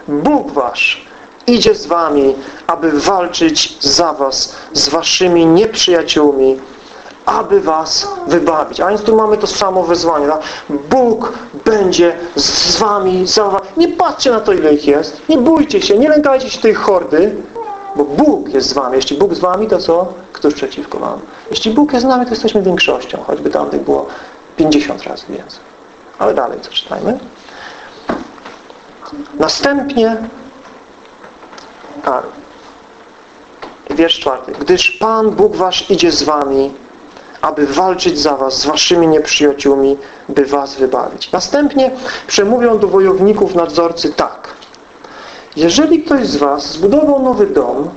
Speaker 1: Bóg wasz, idzie z wami, aby walczyć za was, z waszymi nieprzyjaciółmi, aby was wybawić. A więc tu mamy to samo wezwanie. Tak? Bóg będzie z wami, za wami. Nie patrzcie na to, ile ich jest. Nie bójcie się, nie lękajcie się tej hordy, bo Bóg jest z wami. Jeśli Bóg z wami, to co? Któż przeciwko wam? Jeśli Bóg jest z nami, to jesteśmy większością, choćby tamtych było 50 razy więcej. Ale dalej co czytajmy. Następnie a, wiersz czwarty. Gdyż Pan Bóg wasz idzie z wami, aby walczyć za was, z waszymi nieprzyjaciółmi, by was wybawić. Następnie przemówią do wojowników nadzorcy tak. Jeżeli ktoś z was zbudował nowy dom,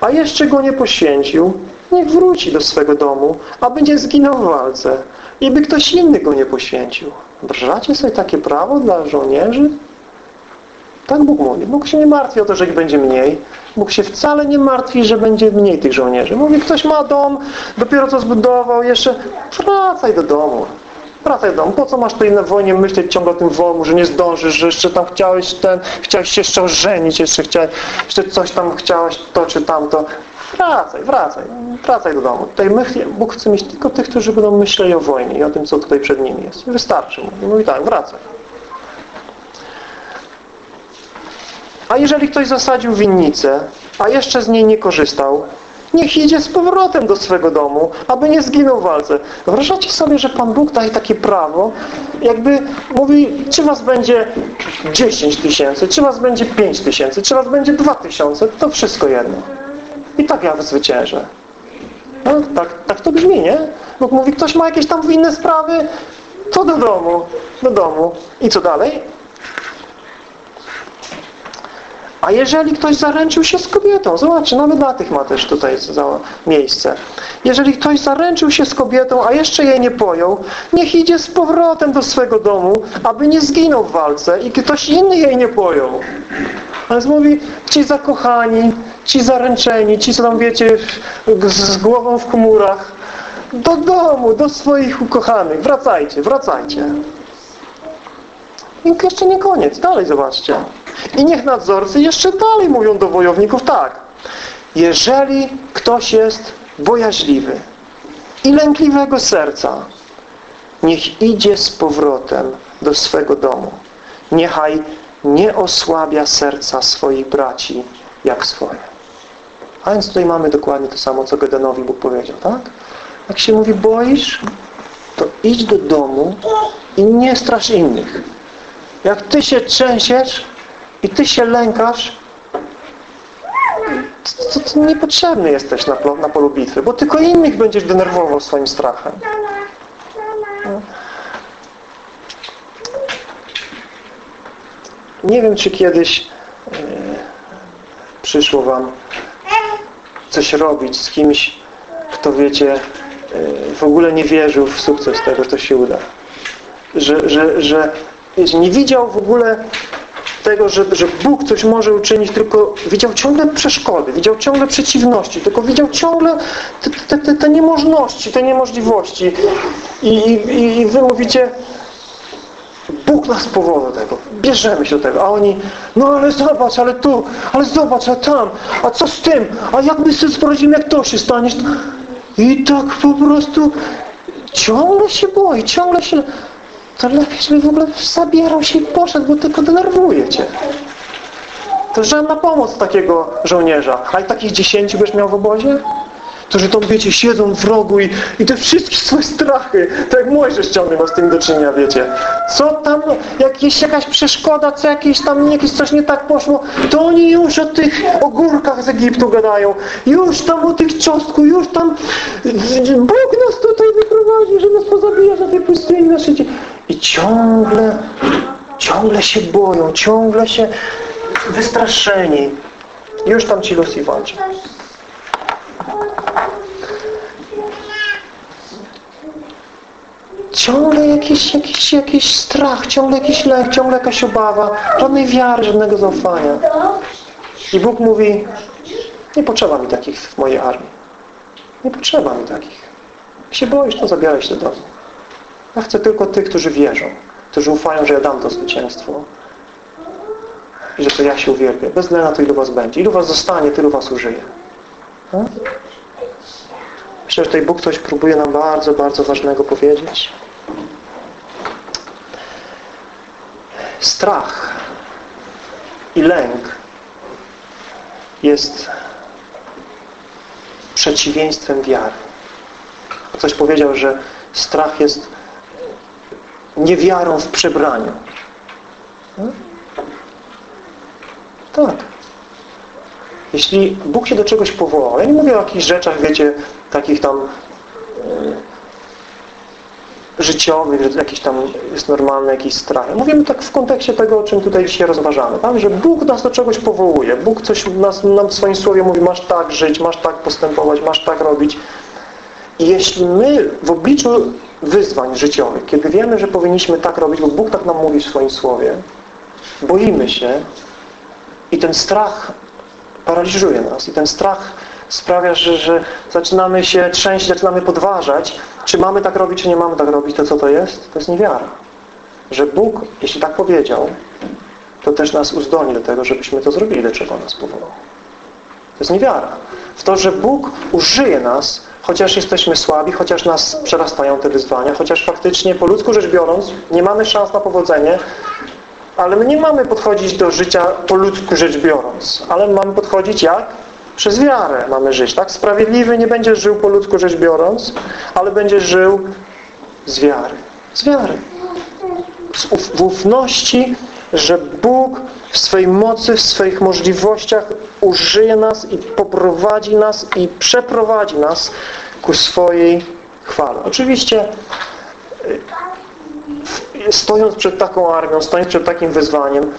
Speaker 1: a jeszcze go nie poświęcił, niech wróci do swego domu, aby nie zginął w walce i by ktoś inny go nie poświęcił. Wyobrażacie sobie takie prawo dla żołnierzy? Tak Bóg mówi. Bóg się nie martwi o to, że ich będzie mniej. Bóg się wcale nie martwi, że będzie mniej tych żołnierzy. Mówi, ktoś ma dom, dopiero co zbudował, jeszcze wracaj do domu. Wracaj do domu. Po co masz tutaj na wojnie myśleć ciągle o tym womu, że nie zdążysz, że jeszcze tam chciałeś ten, chciałeś się jeszcze ożenić, jeszcze chciałeś, jeszcze coś tam chciałeś, to czy tamto. Wracaj, wracaj, wracaj do domu. Tutaj Bóg chce mieć tylko tych, którzy będą myśleli o wojnie i o tym, co tutaj przed nimi jest. Wystarczy. Mówi, mówi tak, wracaj. A jeżeli ktoś zasadził winnicę, a jeszcze z niej nie korzystał, niech idzie z powrotem do swego domu, aby nie zginął w walce. Wyobrażacie sobie, że Pan Bóg daje takie prawo, jakby mówi, czy was będzie 10 tysięcy, czy was będzie 5 tysięcy, czy was będzie 2 tysiące, to wszystko jedno. I tak ja zwyciężę. No, tak, tak to brzmi, nie? Bóg mówi, ktoś ma jakieś tam inne sprawy, to do domu, do domu. I co dalej? A jeżeli ktoś zaręczył się z kobietą, zobaczcie, nawet na tych ma też tutaj miejsce. Jeżeli ktoś zaręczył się z kobietą, a jeszcze jej nie pojął, niech idzie z powrotem do swego domu, aby nie zginął w walce i ktoś inny jej nie pojął. A więc mówi, ci zakochani, ci zaręczeni, ci co tam wiecie, z głową w chmurach, do domu, do swoich ukochanych, wracajcie, wracajcie. I jeszcze nie koniec, dalej zobaczcie. I niech nadzorcy jeszcze dalej mówią do wojowników tak. Jeżeli ktoś jest bojaźliwy i lękliwego serca, niech idzie z powrotem do swego domu. Niechaj nie osłabia serca swoich braci jak swoje. A więc tutaj mamy dokładnie to samo, co Gedenowi Bóg powiedział, tak? Jak się mówi, boisz, to idź do domu i nie strasz innych. Jak ty się trzęsiesz, i ty się lękasz, to, to niepotrzebny jesteś na, na polu bitwy, bo tylko innych będziesz denerwował swoim strachem. Nie wiem, czy kiedyś e, przyszło wam coś robić z kimś, kto wiecie, e, w ogóle nie wierzył w sukces tego, że to się uda. Że, że, że wiecie, nie widział w ogóle tego, że, że Bóg coś może uczynić, tylko widział ciągle przeszkody, widział ciągle przeciwności, tylko widział ciągle te, te, te, te niemożności, te niemożliwości. I, i, I wy mówicie, Bóg nas powoła tego. Bierzemy się do tego. A oni, no ale zobacz, ale tu, ale zobacz, a tam, a co z tym? A jak my sobie sprawdzimy, jak to się stanie? I tak po prostu ciągle się boi, ciągle się to lepiej, żeby w ogóle zabierał się i poszedł, bo tylko denerwuje cię. To żadna pomoc takiego żołnierza. A i takich dziesięciu byś miał w obozie? Którzy tam, wiecie, siedzą w rogu i, i te wszystkie swoje strachy, tak jak Mojżesz ciągle ma z tym do czynienia, wiecie. Co tam, jak jest jakaś przeszkoda, co jakieś tam, jakieś coś nie tak poszło, to oni już o tych ogórkach z Egiptu gadają. Już tam o tych cząstku, już tam Bóg nas tutaj wyprowadzi, że nas pozabija za tej pustyni na szczycie. I ciągle, ciągle się boją, ciągle się wystraszeni. Już tam ci los i walczy. Ciągle jakiś, jakiś, jakiś strach, ciągle jakiś lek, ciągle jakaś obawa, żadnej wiary, żadnego zaufania. I Bóg mówi, nie potrzeba mi takich w mojej armii. Nie potrzeba mi takich. Jak się boisz, to zabieraj się do domu. Ja chcę tylko tych, którzy wierzą, którzy ufają, że ja dam to zwycięstwo i że to ja się uwielbię. Bez względu na to, ilu was będzie. Ilu was zostanie, tylu was użyje. No? Myślę, że tutaj Bóg coś próbuje nam bardzo, bardzo ważnego powiedzieć. Strach i lęk jest przeciwieństwem wiary. Ktoś powiedział, że strach jest niewiarą w przebraniu. No? Tak. Jeśli Bóg się do czegoś powołał, ja nie mówię o jakichś rzeczach, wiecie, takich tam e, życiowych, że jakiś tam jest normalny jakiś strach. Mówimy tak w kontekście tego, o czym tutaj dzisiaj rozważamy. Tak? Że Bóg nas do czegoś powołuje. Bóg coś nas, nam w swoim słowie mówi, masz tak żyć, masz tak postępować, masz tak robić. I jeśli my w obliczu wyzwań życiowych, kiedy wiemy, że powinniśmy tak robić, bo Bóg tak nam mówi w swoim słowie, boimy się i ten strach paraliżuje nas i ten strach sprawia, że, że zaczynamy się trzęść, zaczynamy podważać, czy mamy tak robić, czy nie mamy tak robić, to co to jest? To jest niewiara. Że Bóg, jeśli tak powiedział, to też nas uzdolni do tego, żebyśmy to zrobili, do czego nas powołał. To jest niewiara. W to, że Bóg użyje nas, chociaż jesteśmy słabi, chociaż nas przerastają te wyzwania, chociaż faktycznie po ludzku rzecz biorąc nie mamy szans na powodzenie, ale my nie mamy podchodzić do życia po ludzku rzecz biorąc, ale mamy podchodzić jak? Przez wiarę mamy żyć, tak? Sprawiedliwy nie będzie żył po ludzku rzecz biorąc, ale będzie żył z wiary. Z wiary. Z w ufności, że Bóg w swej mocy, w swoich możliwościach użyje nas i poprowadzi nas i przeprowadzi nas ku swojej chwale. Oczywiście stojąc przed taką armią, stojąc przed takim wyzwaniem,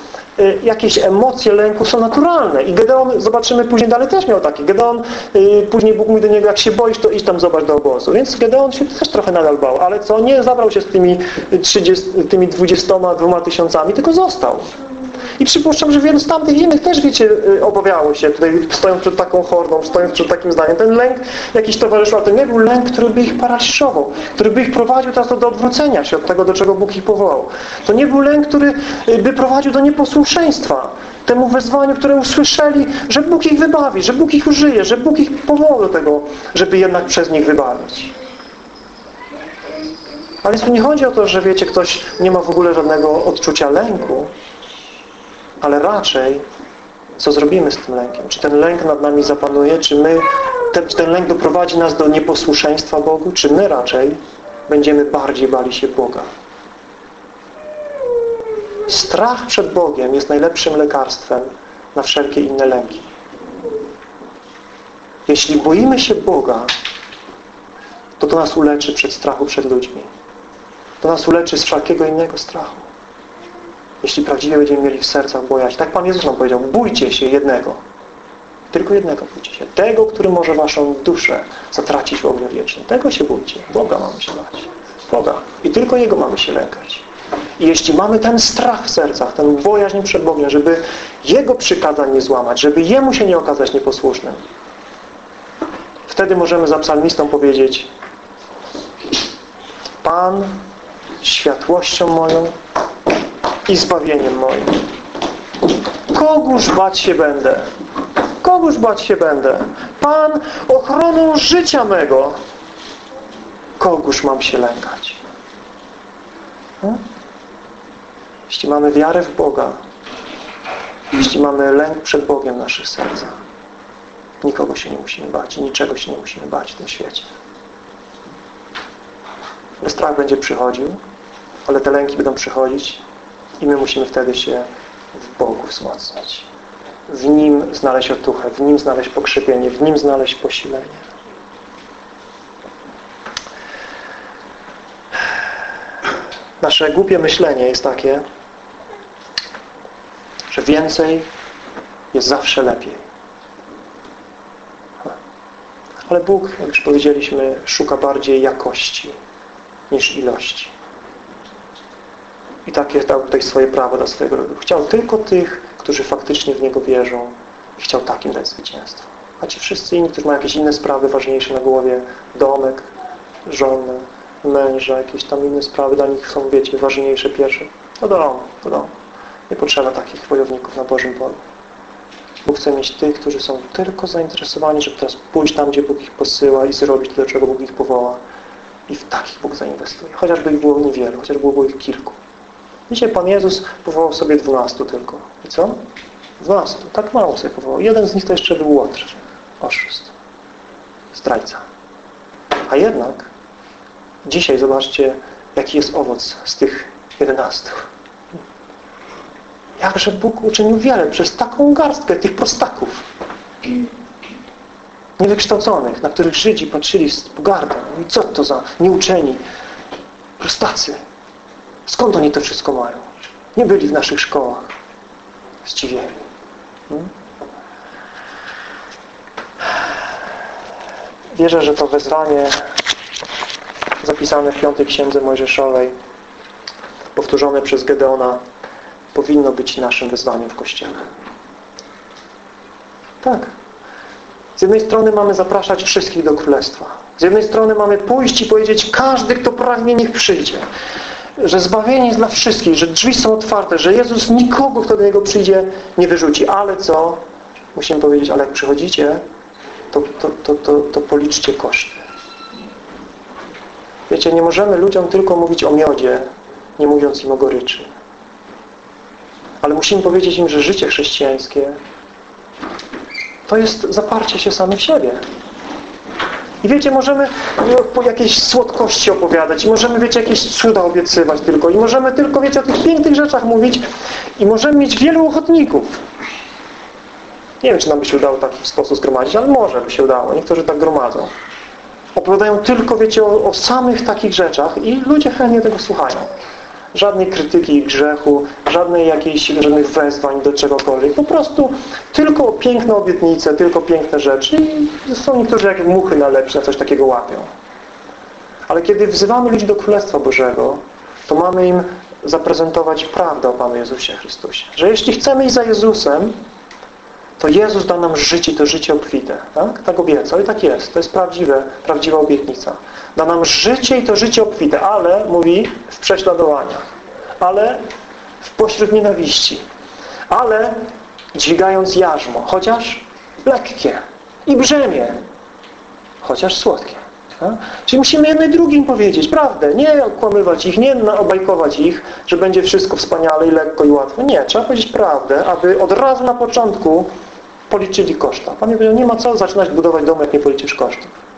Speaker 1: jakieś emocje lęku są naturalne. I Gedeon, zobaczymy później dalej, też miał takie. Gedeon, y, później Bóg mówi do niego, jak się boisz, to idź tam zobacz do obozu. Więc Gedeon się też trochę nadal bał, ale co, nie zabrał się z tymi, 30, tymi 22 tysiącami, tylko został. I przypuszczam, że wielu z tamtych innych też, wiecie, y, obawiało się, tutaj stojąc przed taką hordą, stojąc przed takim zdaniem. Ten lęk jakiś towarzyszył, to nie był lęk, który by ich paraliżował, który by ich prowadził teraz do odwrócenia się od tego, do czego Bóg ich powołał. To nie był lęk, który y, by prowadził do nieposłuszeństwa temu wezwaniu, które usłyszeli, że Bóg ich wybawi, że Bóg ich użyje, że Bóg ich powołał do tego, żeby jednak przez nich wybawić. Ale tu nie chodzi o to, że wiecie, ktoś nie ma w ogóle żadnego odczucia lęku, ale raczej co zrobimy z tym lękiem? Czy ten lęk nad nami zapanuje? Czy my, ten, czy ten lęk doprowadzi nas do nieposłuszeństwa Bogu? Czy my raczej będziemy bardziej bali się Boga? Strach przed Bogiem jest najlepszym lekarstwem na wszelkie inne lęki. Jeśli boimy się Boga, to to nas uleczy przed strachu przed ludźmi. To nas uleczy z wszelkiego innego strachu jeśli prawdziwie będziemy mieli w sercach bojać. Tak Pan Jezus nam powiedział, bójcie się jednego. Tylko jednego bójcie się. Tego, który może waszą duszę zatracić w ogniu wiecznym. Tego się bójcie. Boga mamy się bać. Boga. I tylko Jego mamy się lękać. I jeśli mamy ten strach w sercach, ten bojaźń przed Bogiem, żeby Jego przykazań nie złamać, żeby Jemu się nie okazać nieposłusznym, wtedy możemy za psalmistą powiedzieć Pan światłością moją i zbawieniem moim. Kogóż bać się będę? Kogóż bać się będę? Pan ochroną życia mego. Kogóż mam się lękać? Hmm? Jeśli mamy wiarę w Boga, jeśli mamy lęk przed Bogiem w naszych sercach, nikogo się nie musimy bać niczego się nie musimy bać w tym świecie. Strach będzie przychodził, ale te lęki będą przychodzić i my musimy wtedy się w Bogu wzmocnić. W Nim znaleźć otuchę, w Nim znaleźć pokrzepienie, w Nim znaleźć posilenie. Nasze głupie myślenie jest takie, że więcej jest zawsze lepiej. Ale Bóg, jak już powiedzieliśmy, szuka bardziej jakości niż ilości. I takie dał tutaj swoje prawo dla swojego ludu. Chciał tylko tych, którzy faktycznie w Niego wierzą i chciał takim dać zwycięstwo. A ci wszyscy inni, którzy mają jakieś inne sprawy ważniejsze na głowie, domek, żonę, męża, jakieś tam inne sprawy dla nich są, wiecie, ważniejsze pierwsze. To do domu, do domu. Nie potrzeba takich wojowników na Bożym polu. Bóg chce mieć tych, którzy są tylko zainteresowani, żeby teraz pójść tam, gdzie Bóg ich posyła i zrobić to, do czego Bóg ich powoła. I w takich Bóg zainwestuje. Chociażby ich było niewielu, chociaż było ich kilku. Dzisiaj Pan Jezus powołał sobie dwunastu tylko. I co? Dwunastu. Tak mało sobie powołał. Jeden z nich to jeszcze był Łotr. Oszust. Zdrajca. A jednak dzisiaj zobaczcie, jaki jest owoc z tych jedenastu. Jakże Bóg uczynił wiele przez taką garstkę tych prostaków. Niewykształconych, na których Żydzi patrzyli z pogardą. I co to za nieuczeni prostacy? Skąd oni to wszystko mają? Nie byli w naszych szkołach. Zdziwieni. Hmm? Wierzę, że to wezwanie zapisane w piątej księdze Mojżeszowej powtórzone przez Gedeona powinno być naszym wyzwaniem w Kościele. Tak. Z jednej strony mamy zapraszać wszystkich do Królestwa. Z jednej strony mamy pójść i powiedzieć każdy, kto pragnie, niech przyjdzie. Że zbawienie jest dla wszystkich, że drzwi są otwarte, że Jezus nikogo, kto do Niego przyjdzie, nie wyrzuci. Ale co? Musimy powiedzieć, ale jak przychodzicie, to, to, to, to, to policzcie koszty. Wiecie, nie możemy ludziom tylko mówić o miodzie, nie mówiąc im o goryczy. Ale musimy powiedzieć im, że życie chrześcijańskie to jest zaparcie się sami w siebie. I wiecie, możemy po jakiejś słodkości opowiadać i możemy, wiecie, jakieś cuda obiecywać tylko i możemy tylko, wiecie, o tych pięknych rzeczach mówić i możemy mieć wielu ochotników. Nie wiem, czy nam by się udało w taki sposób zgromadzić, ale może by się udało. Niektórzy tak gromadzą. Opowiadają tylko, wiecie, o, o samych takich rzeczach i ludzie chętnie tego słuchają. Żadnej krytyki grzechu, żadnej jakiejś, żadnych wezwań do czegokolwiek. Po prostu tylko piękne obietnice, tylko piękne rzeczy i są niektórzy jak muchy na lepsze na coś takiego łapią. Ale kiedy wzywamy ludzi do Królestwa Bożego, to mamy im zaprezentować prawdę o Panu Jezusie Chrystusie. Że jeśli chcemy iść za Jezusem, to Jezus da nam życie, to życie obfite. Tak? Tak obiecał i tak jest. To jest prawdziwe, prawdziwa obietnica. Da nam życie i to życie obfite, ale, mówi, w prześladowaniach. Ale w pośród nienawiści. Ale dźwigając jarzmo, chociaż lekkie i brzemię, chociaż słodkie. Tak? Czyli musimy jednym drugim powiedzieć prawdę, nie okłamywać ich, nie obajkować ich, że będzie wszystko wspaniale i lekko i łatwo. Nie, trzeba powiedzieć prawdę, aby od razu na początku policzyli koszta. Pan powiedział, nie ma co zaczynać budować domu, jak nie policzysz kosztów.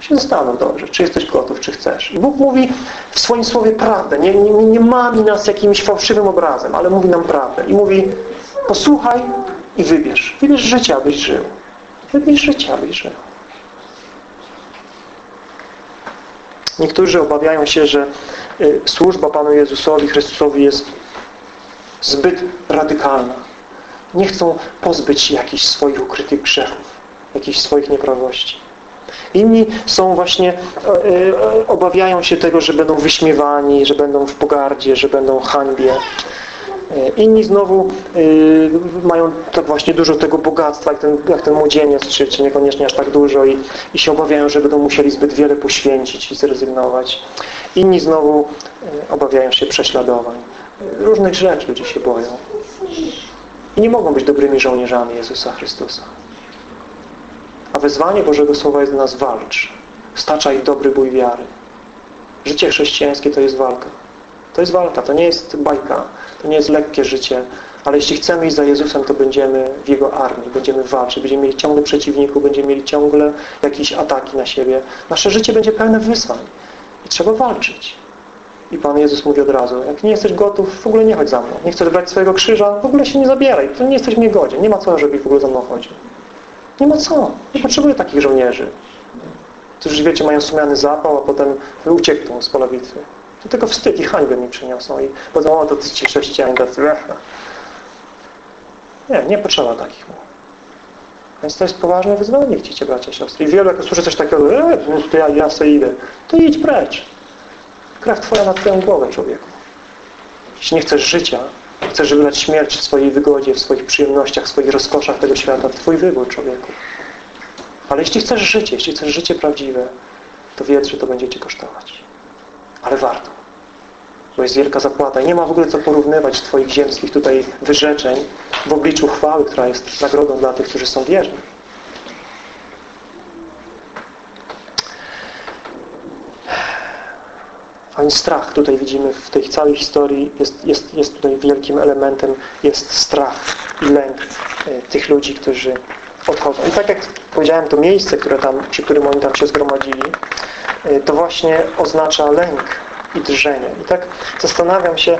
Speaker 1: Się zastanów dobrze, czy jesteś gotów, czy chcesz. I Bóg mówi w swoim słowie prawdę. Nie, nie, nie mami nas jakimś fałszywym obrazem, ale mówi nam prawdę. I mówi, posłuchaj i wybierz. Wybierz życie, abyś żył. Wybierz życie, abyś żył. Niektórzy obawiają się, że y, służba Panu Jezusowi, Chrystusowi jest zbyt radykalna. Nie chcą pozbyć się jakichś swoich ukrytych grzechów, jakichś swoich nieprawości. Inni są właśnie, e, e, obawiają się tego, że będą wyśmiewani, że będą w pogardzie, że będą hańbie. E, inni znowu mają tak właśnie dużo tego bogactwa, jak ten, jak ten młodzieniec, czy, czy niekoniecznie aż tak dużo i, i się obawiają, że będą musieli zbyt wiele poświęcić i zrezygnować. Inni znowu obawiają się prześladowań. Różnych rzeczy ludzie się boją. I nie mogą być dobrymi żołnierzami Jezusa Chrystusa. A wezwanie Bożego Słowa jest do nas walcz. Staczaj dobry bój wiary. Życie chrześcijańskie to jest walka. To jest walka, to nie jest bajka, to nie jest lekkie życie, ale jeśli chcemy iść za Jezusem, to będziemy w Jego armii, będziemy walczyć, będziemy mieli ciągle przeciwników, będziemy mieli ciągle jakieś ataki na siebie. Nasze życie będzie pełne wyzwań i trzeba walczyć. I Pan Jezus mówi od razu, jak nie jesteś gotów, w ogóle nie chodź za mną. Nie chcesz brać swojego krzyża, w ogóle się nie zabieraj. To nie jesteś mnie godzien. Nie ma co, żeby w ogóle za mną chodził. Nie ma co. Nie potrzebuję takich żołnierzy. Którzy, wiecie, mają sumiany zapał, a potem uciekną z pola bitwy. To tylko wstyd i hańbę mi przyniosą. I powiedzą, o, to ci chrześcijanie tacy. Nie, nie potrzeba takich. Więc to jest poważne wyzwanie, widzicie, bracia siostry. I wielu, jak słyszę coś takiego, e, to ja, ja sobie idę, to idź precz. Krew Twoja na Twoją głowę, człowieku. jeśli nie chcesz życia, chcesz wybrać śmierć w swojej wygodzie, w swoich przyjemnościach, w swoich rozkoszach tego świata, to Twój wybór, człowieku. Ale jeśli chcesz życie, jeśli chcesz życie prawdziwe, to wiedz, że to będzie Cię kosztować. Ale warto. Bo jest wielka zapłata. I nie ma w ogóle co porównywać Twoich ziemskich tutaj wyrzeczeń w obliczu chwały, która jest nagrodą dla tych, którzy są wierni. Więc strach tutaj widzimy w tej całej historii jest, jest, jest tutaj wielkim elementem, jest strach i lęk e, tych ludzi, którzy odchodzą. I tak jak powiedziałem, to miejsce, które tam, przy którym oni tam się zgromadzili, e, to właśnie oznacza lęk i drżenie. I tak zastanawiam się,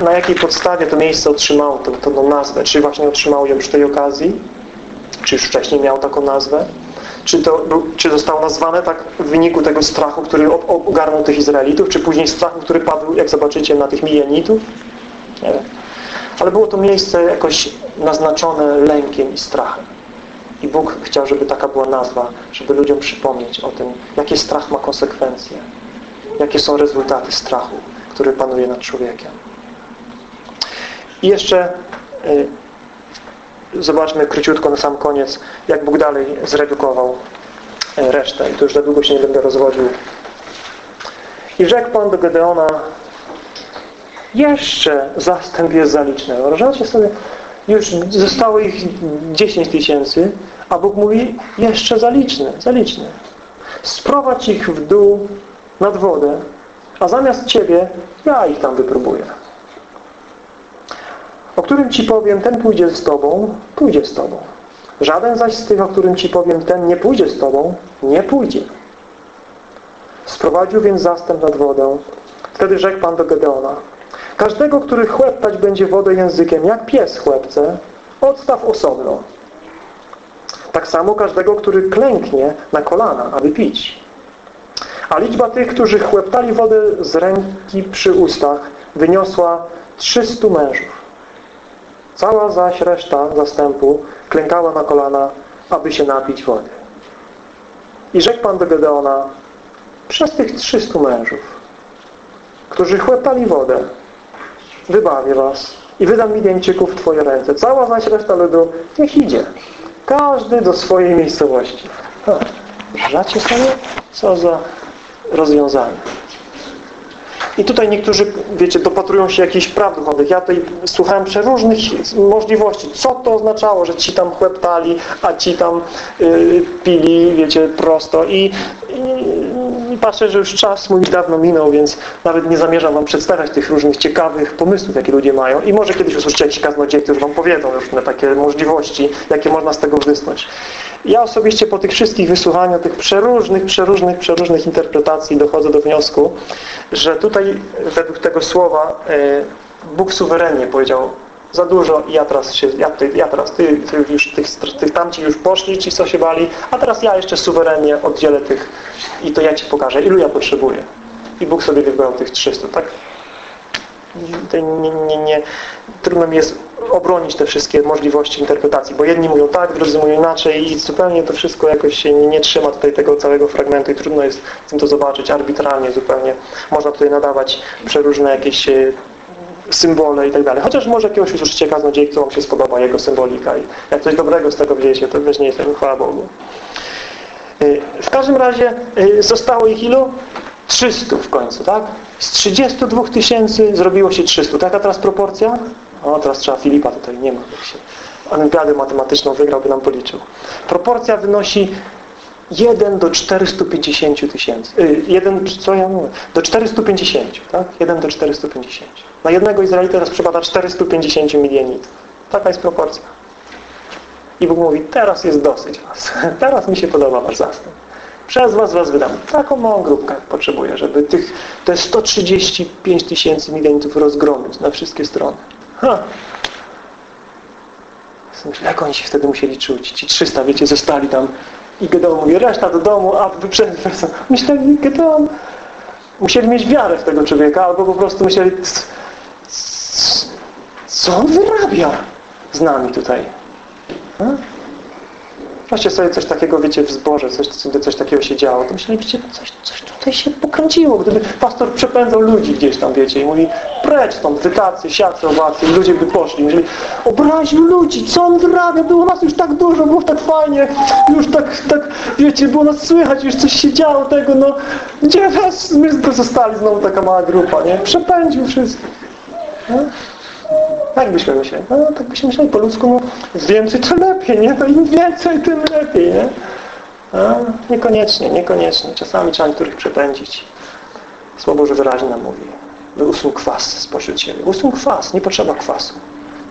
Speaker 1: e, na jakiej podstawie to miejsce otrzymało tę, tę nazwę. Czy właśnie otrzymało ją przy tej okazji? Czy już wcześniej miało taką nazwę? Czy, to, czy zostało nazwane tak w wyniku tego strachu, który ogarnął tych Izraelitów, czy później strachu, który padł, jak zobaczycie, na tych Mijanitów? Nie wiem. Ale było to miejsce jakoś naznaczone lękiem i strachem. I Bóg chciał, żeby taka była nazwa, żeby ludziom przypomnieć o tym, jakie strach ma konsekwencje, jakie są rezultaty strachu, który panuje nad człowiekiem. I jeszcze y, zobaczmy króciutko na sam koniec, jak Bóg dalej zredukował e, resztę. I tu już za długo się nie będę rozwodził. I rzekł Pan do Gedeona jeszcze zastęp jest zaliczny. Wyobrażacie sobie, już zostało ich 10 tysięcy, a Bóg mówi jeszcze zaliczny, zaliczny. Sprowadź ich w dół nad wodę, a zamiast Ciebie ja ich tam wypróbuję o którym Ci powiem, ten pójdzie z Tobą, pójdzie z Tobą. Żaden zaś z tych, o którym Ci powiem, ten nie pójdzie z Tobą, nie pójdzie. Sprowadził więc zastęp nad wodę. Wtedy rzekł Pan do Gedeona, każdego, który chłeptać będzie wodę językiem, jak pies chłepce, odstaw osobno. Tak samo każdego, który klęknie na kolana, aby pić. A liczba tych, którzy chłeptali wodę z ręki przy ustach, wyniosła 300 mężów. Cała zaś reszta zastępu klękała na kolana, aby się napić wody. I rzekł Pan do Gedeona, przez tych 300 mężów, którzy chłepali wodę, wybawię was i wydam Midianczyków w Twoje ręce. Cała zaś reszta ludu niech idzie. Każdy do swojej miejscowości. Żacie sobie? Co za rozwiązanie. I tutaj niektórzy, wiecie, dopatrują się jakichś praw duchowych. Ja tutaj słuchałem przeróżnych możliwości. Co to oznaczało, że ci tam chłeptali, a ci tam yy, pili, wiecie, prosto. I, i, I, patrzę, że już czas mój dawno minął, więc nawet nie zamierzam Wam przedstawiać tych różnych ciekawych pomysłów, jakie ludzie mają. I może kiedyś usłyszycie jakiś kaznodziei, którzy Wam powiedzą już na takie możliwości, jakie można z tego wysnuć. Ja osobiście po tych wszystkich wysłuchaniach, tych przeróżnych, przeróżnych, przeróżnych interpretacji dochodzę do wniosku, że tutaj według tego słowa e, Bóg suwerennie powiedział za dużo i ja teraz, się, ja, ty, ja teraz ty, ty już, tych, tych tamci już poszli, ci co się bali, a teraz ja jeszcze suwerennie oddzielę tych i to ja Ci pokażę, ilu ja potrzebuję. I Bóg sobie wybrał tych 300, tak? Nie, nie, nie, trudno mi jest obronić te wszystkie możliwości interpretacji, bo jedni mówią tak, drudzy mówią inaczej i zupełnie to wszystko jakoś się nie, nie trzyma tutaj tego całego fragmentu i trudno jest tym to zobaczyć arbitralnie zupełnie. Można tutaj nadawać przeróżne jakieś e, symbole i tak dalej. Chociaż może jakiegoś usłyszycie kaznodziei, Wam się spodoba, jego symbolika i jak coś dobrego z tego wzięcie, to też nie jestem, chwała Bogu. E, w każdym razie e, zostało ich ilu? 300 w końcu, tak? Z 32 tysięcy zrobiło się 300. Taka teraz proporcja? O, teraz trzeba Filipa tutaj, nie ma. Jak się olimpiadę matematyczną wygrał, by nam policzył. Proporcja wynosi 1 do 450 tysięcy. Yy, 1, co ja mówię? Do 450, tak? 1 do 450. Na jednego Izraelita teraz przypada 450 milionów. Taka jest proporcja. I Bóg mówi, teraz jest dosyć was. Teraz mi się podoba wasz zastęp. Przez was was wydam. Taką małą grupkę potrzebuję, żeby tych te 135 tysięcy milionów rozgromić na wszystkie strony. Ha! Myślę, jak oni się wtedy musieli czuć? Ci 300, wiecie, zostali tam i Gedeon mówi, reszta do domu, a wyprzedzi Myślę, Gedeon musieli mieć wiarę w tego człowieka, albo po prostu myśleli co on wyrabia z nami tutaj? Wyobraźcie sobie coś takiego, wiecie, w zborze, coś, coś takiego się działo, to myślelibyście, coś, coś tutaj się pokręciło. Gdyby pastor przepędzał ludzi gdzieś tam, wiecie, i mówi, precz stąd, wytacy, siacy, owacje, i ludzie by poszli. Myśleli, obraził ludzi, co on wyrabia, było nas już tak dużo, było tak fajnie, już tak, tak, wiecie, było nas słychać, już coś się działo tego, no, gdzie was, my zostali znowu taka mała grupa, nie? Przepędził wszystko. No. Tak byśmy myśleli. No tak byśmy myśleli po ludzku, no więcej to lepiej, nie? No im więcej, tym lepiej, nie? A, niekoniecznie, niekoniecznie. Czasami trzeba niektórych przepędzić. Słowo Boże wyraźnie nam mówi. By usuń kwas spośród siebie. Usuń kwas, nie potrzeba kwasu.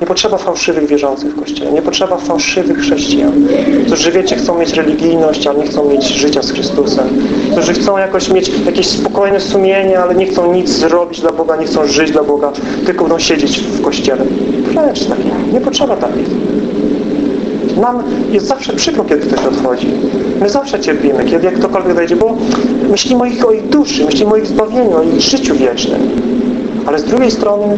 Speaker 1: Nie potrzeba fałszywych wierzących w Kościele. Nie potrzeba fałszywych chrześcijan, którzy, wiecie, chcą mieć religijność, ale nie chcą mieć życia z Chrystusem. Którzy chcą jakoś mieć jakieś spokojne sumienie, ale nie chcą nic zrobić dla Boga, nie chcą żyć dla Boga, tylko będą siedzieć w Kościele. Precz z takim. Nie potrzeba takich. Nam jest zawsze przykro, kiedy ktoś odchodzi. My zawsze cierpimy, kiedy jak ktokolwiek odejdzie, bo myślimy o ich, o ich duszy, myślimy o ich zbawieniu, o ich życiu wiecznym. Ale z drugiej strony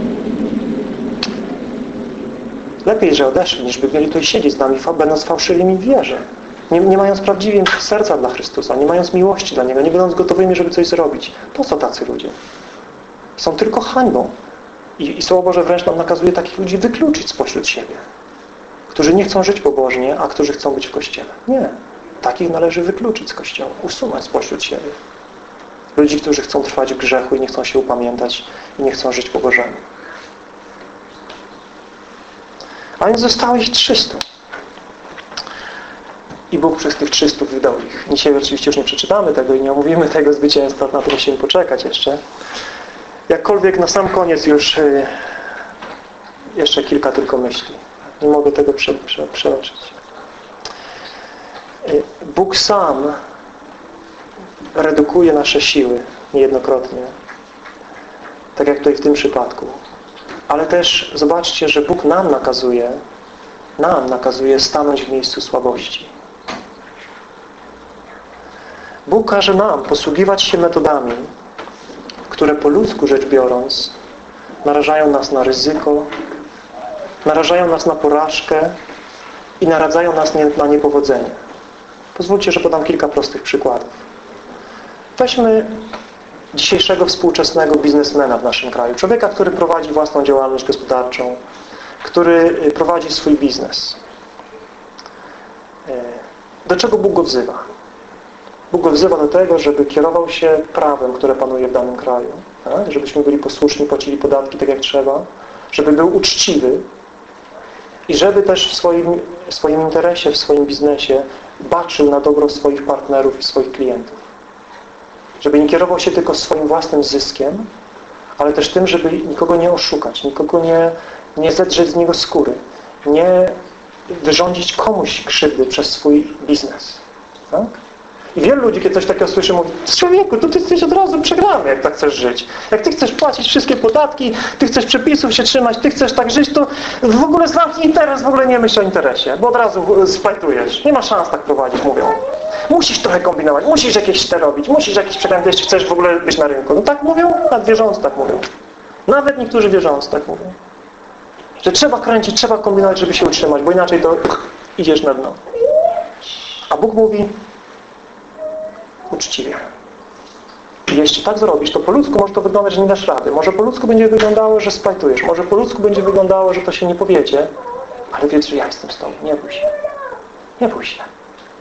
Speaker 1: lepiej, że odeszli, niż by mieli tutaj siedzieć z nami, będąc fałszywymi w wierze. Nie, nie mając prawdziwie serca dla Chrystusa, nie mając miłości dla Niego, nie będąc gotowymi, żeby coś zrobić. Po co tacy ludzie? Są tylko hańbą. I, I Słowo Boże wręcz nam nakazuje takich ludzi wykluczyć spośród siebie. Którzy nie chcą żyć pobożnie, a którzy chcą być w Kościele. Nie. Takich należy wykluczyć z Kościoła, usunąć spośród siebie. Ludzi, którzy chcą trwać w grzechu i nie chcą się upamiętać i nie chcą żyć po. A więc zostało ich 300. I Bóg przez tych 300 wydał ich. Dzisiaj oczywiście już nie przeczytamy tego i nie omówimy tego zwycięstwa, na to musimy poczekać jeszcze. Jakkolwiek na sam koniec już y, jeszcze kilka tylko myśli. Nie mogę tego prze, prze, przeoczyć. Y, Bóg sam redukuje nasze siły niejednokrotnie. Tak jak tutaj w tym przypadku. Ale też zobaczcie, że Bóg nam nakazuje, nam nakazuje stanąć w miejscu słabości. Bóg każe nam posługiwać się metodami, które po ludzku rzecz biorąc narażają nas na ryzyko, narażają nas na porażkę i naradzają nas na niepowodzenie. Pozwólcie, że podam kilka prostych przykładów. Weźmy dzisiejszego współczesnego biznesmena w naszym kraju. Człowieka, który prowadzi własną działalność gospodarczą, który prowadzi swój biznes. Do czego Bóg go wzywa? Bóg go wzywa do tego, żeby kierował się prawem, które panuje w danym kraju. Tak? Żebyśmy byli posłuszni, płacili podatki tak jak trzeba. Żeby był uczciwy. I żeby też w swoim, w swoim interesie, w swoim biznesie baczył na dobro swoich partnerów i swoich klientów. Żeby nie kierował się tylko swoim własnym zyskiem, ale też tym, żeby nikogo nie oszukać, nikogo nie, nie zedrzeć z niego skóry, nie wyrządzić komuś krzywdy przez swój biznes. Tak? Wielu ludzi, kiedy coś takiego słyszy, mówi człowieku, to ty jesteś od razu przegrany, jak tak chcesz żyć. Jak ty chcesz płacić wszystkie podatki, ty chcesz przepisów się trzymać, ty chcesz tak żyć, to w ogóle zamknij interes, w ogóle nie myśl o interesie, bo od razu spajtujesz. Nie ma szans tak prowadzić, mówią. Musisz trochę kombinować, musisz jakieś te robić, musisz jakieś przekręty, jeśli chcesz w ogóle być na rynku. No tak mówią, nawet wierzący tak mówią. Nawet niektórzy wierzący tak mówią. Że trzeba kręcić, trzeba kombinować, żeby się utrzymać, bo inaczej to idziesz na dno. A Bóg mówi, uczciwie. Jeśli tak zrobisz, to po ludzku może to wyglądać, że nie dasz rady. Może po ludzku będzie wyglądało, że splajtujesz. Może po ludzku będzie wyglądało, że to się nie powiedzie. Ale wiedz, że ja jestem z Tobą. Nie bój się. Nie bój się.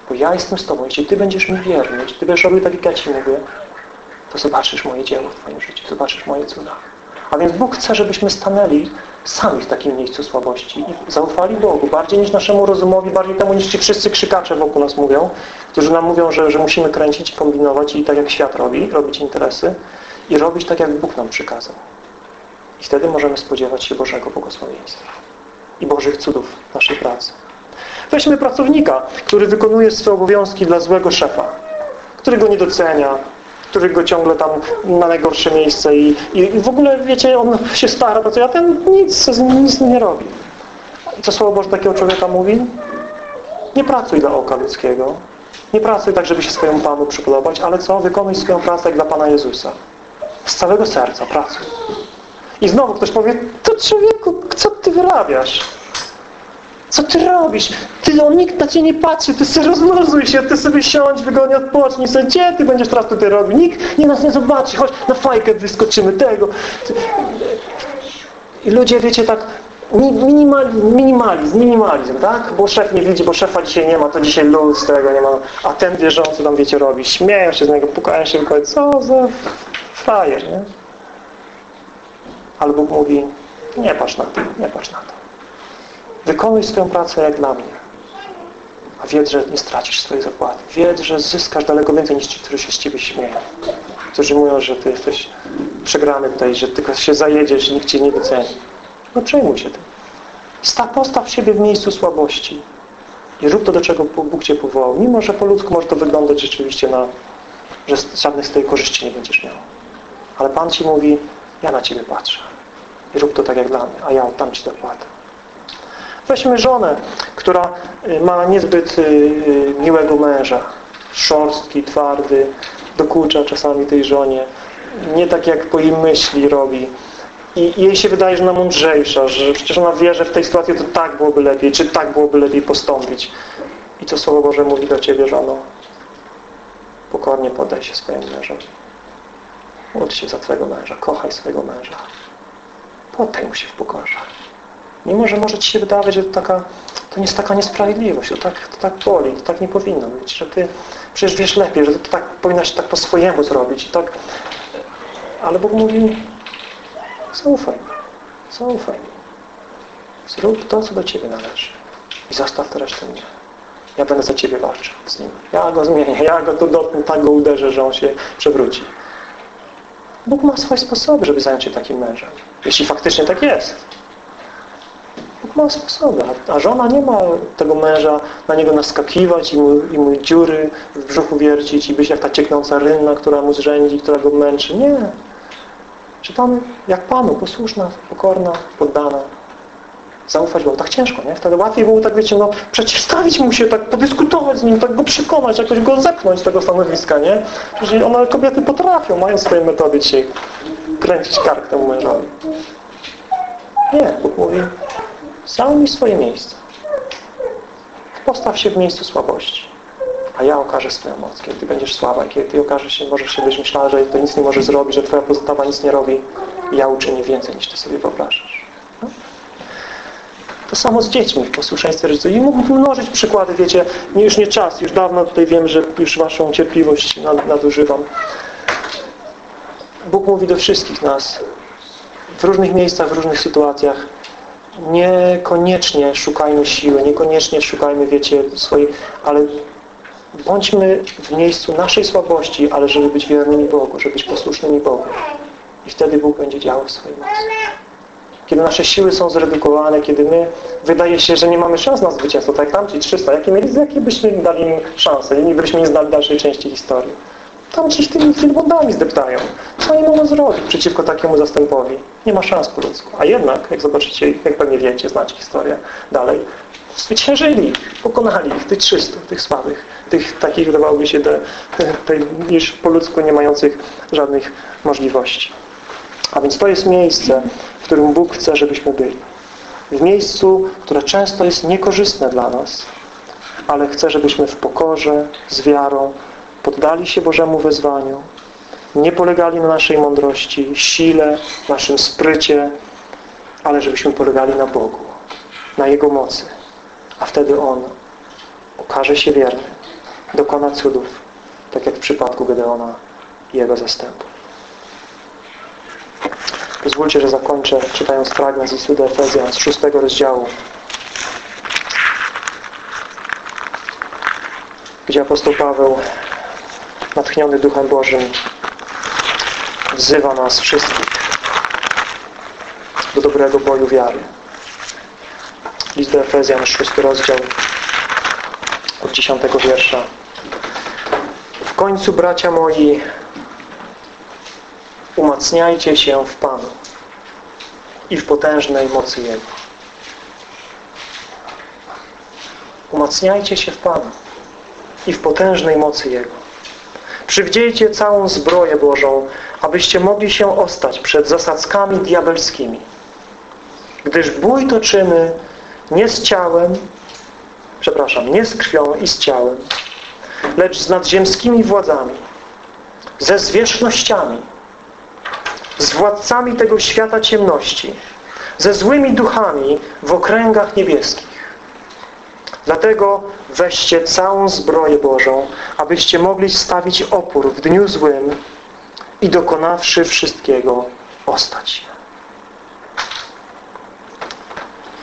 Speaker 1: Bo ja jestem z Tobą. Jeśli Ty będziesz mi wierny, jeśli Ty będziesz robił tak, jak ja Ci mówię, to zobaczysz moje dzieło w Twoim życiu. Zobaczysz moje cuda. A więc Bóg chce, żebyśmy stanęli sami w takim miejscu słabości i zaufali Bogu bardziej niż naszemu rozumowi, bardziej temu niż ci wszyscy krzykacze wokół nas mówią, którzy nam mówią, że, że musimy kręcić i kombinować i tak jak świat robi, robić interesy i robić tak, jak Bóg nam przykazał. I wtedy możemy spodziewać się Bożego błogosławieństwa i Bożych cudów naszej pracy. Weźmy pracownika, który wykonuje swoje obowiązki dla złego szefa, który go nie docenia, który go ciągle tam na najgorsze miejsce i, i, i w ogóle, wiecie, on się stara, pracuje, a ten nic, nic nie robi. Co Słowo Boże takiego człowieka mówi? Nie pracuj dla oka ludzkiego. Nie pracuj tak, żeby się swojemu Panu przypodobać, ale co? Wykonuj swoją pracę jak dla Pana Jezusa. Z całego serca pracuj. I znowu ktoś powie, to człowieku, co ty wyrabiasz? Co ty robisz? Ty, on nikt na ciebie nie patrzy, ty sobie rozluzuj się, ty sobie siądź, wygodnie odpocznij sobie. Gdzie ty będziesz teraz tutaj robił? Nikt nie nas nie zobaczy, chodź na fajkę wyskoczymy tego. I ludzie, wiecie, tak minimalizm, minimalizm, tak? Bo szef nie widzi, bo szefa dzisiaj nie ma, to dzisiaj luz tego nie ma. A ten wierzący tam, wiecie, robi. Śmieją się z niego, pukają się w co za frajer, nie? Ale Bóg mówi, nie patrz na to, nie patrz na to. Wykonuj swoją pracę jak dla mnie. A wiedz, że nie stracisz swojej zapłaty. Wiedz, że zyskasz daleko więcej niż ci, którzy się z Ciebie śmieją. Którzy mówią, że Ty jesteś przegrany tutaj, że tylko się zajedziesz i nikt Cię nie doceni. No przejmuj się tym. Sta, postaw siebie w miejscu słabości. I rób to, do czego Bóg Cię powołał. Mimo, że po ludzku może to wyglądać rzeczywiście na, że żadnych z tej korzyści nie będziesz miał. Ale Pan Ci mówi, ja na Ciebie patrzę. I rób to tak jak dla mnie, a ja oddam Ci zapłatę. Weźmy żonę, która y, ma niezbyt y, y, miłego męża. Szorstki, twardy, dokucza czasami tej żonie. Nie tak jak po jej myśli robi. I jej się wydaje, że ona mądrzejsza, że przecież ona wie, że w tej sytuacji to tak byłoby lepiej, czy tak byłoby lepiej postąpić. I co Słowo Boże mówi do Ciebie, żono? Pokornie poddaj się swojemu mężowi. Módl się za Twojego męża, kochaj swojego męża. Poddaj mu się w pokorze. Mimo, że może Ci się wydawać, że to, taka, to jest taka niesprawiedliwość, to tak, to tak boli, to tak nie powinno być, że Ty przecież wiesz lepiej, że to tak powinnaś tak po swojemu zrobić. tak, ale Bóg mówi zaufaj zaufaj. Zrób to, co do Ciebie należy i zostaw to resztę mnie. Ja będę za Ciebie walczył z Nim. Ja Go zmienię, ja Go tu dotknę, tak Go uderzę, że On się przewróci. Bóg ma swoje sposoby, żeby zająć się takim mężem. Jeśli faktycznie tak jest. Ma sposoby, a żona nie ma tego męża na niego naskakiwać i mu, i mu dziury w brzuchu wiercić i być jak ta cieknąca rynna, która mu zrzędzi, która go męczy. Nie. Czy tam jak Panu, posłuszna, pokorna, poddana. Zaufać Bogu. Tak ciężko, nie? Wtedy łatwiej było tak, wiecie, no przeciwstawić mu się, tak podyskutować z nim, tak go przekonać, jakoś go zepchnąć z tego stanowiska, nie? Przecież one, kobiety potrafią, mają swoje metody dzisiaj kręcić kark temu mężowi. Nie, Bóg mówi, Zajmij swoje miejsce. Postaw się w miejscu słabości. A ja okażę swoją moc. Kiedy Ty będziesz słaba, kiedy Ty okażesz się, możesz się być myślała, że to nic nie może zrobić, że Twoja pozostawa nic nie robi. Ja uczynię więcej, niż Ty sobie wyobrażasz. No? To samo z dziećmi w posłuszeństwie rodziców. I mógłbym mnożyć przykłady, wiecie, już nie czas, już dawno tutaj wiem, że już Waszą cierpliwość nadużywam. Bóg mówi do wszystkich nas w różnych miejscach, w różnych sytuacjach niekoniecznie szukajmy siły, niekoniecznie szukajmy, wiecie, swojej, ale bądźmy w miejscu naszej słabości, ale żeby być wiernymi Bogu, żeby być posłusznymi Bogu. I wtedy Bóg będzie działał w swojej mocy. Kiedy nasze siły są zredukowane, kiedy my, wydaje się, że nie mamy szans na zwycięstwo, tak jak tamci 300, jakie, jakie byśmy dali im szansę, inni byśmy nie znali dalszej części historii. Tam coś tymi wielbłądami zdeptają. Co oni mogą zrobić przeciwko takiemu zastępowi? Nie ma szans po ludzku. A jednak, jak zobaczycie, jak pewnie wiecie, znacie historię dalej, zwyciężyli, pokonali ich, tych 300, tych słabych, tych takich, wydawałoby się, de, de, już po ludzku nie mających żadnych możliwości. A więc to jest miejsce, w którym Bóg chce, żebyśmy byli. W miejscu, które często jest niekorzystne dla nas, ale chce, żebyśmy w pokorze, z wiarą, poddali się Bożemu wezwaniu, nie polegali na naszej mądrości, sile, naszym sprycie, ale żebyśmy polegali na Bogu, na Jego mocy. A wtedy On okaże się wierny, dokona cudów, tak jak w przypadku Gedeona i jego zastępu. Pozwólcie, że zakończę czytając fragment z listu do Efezjan z szóstego rozdziału, gdzie apostoł Paweł natchniony Duchem Bożym wzywa nas wszystkich do dobrego boju wiary. List do Efezjan, szósty rozdział od dziesiątego wiersza. W końcu, bracia moi, umacniajcie się w Panu i w potężnej mocy Jego. Umacniajcie się w Panu i w potężnej mocy Jego. Przywdziejcie całą zbroję Bożą, abyście mogli się ostać przed zasadzkami diabelskimi. Gdyż bój toczymy nie z ciałem, przepraszam, nie z krwią i z ciałem, lecz z nadziemskimi władzami, ze zwierzchnościami, z władcami tego świata ciemności, ze złymi duchami w okręgach niebieskich. Dlatego weźcie całą zbroję Bożą, abyście mogli stawić opór w dniu złym i dokonawszy wszystkiego ostać.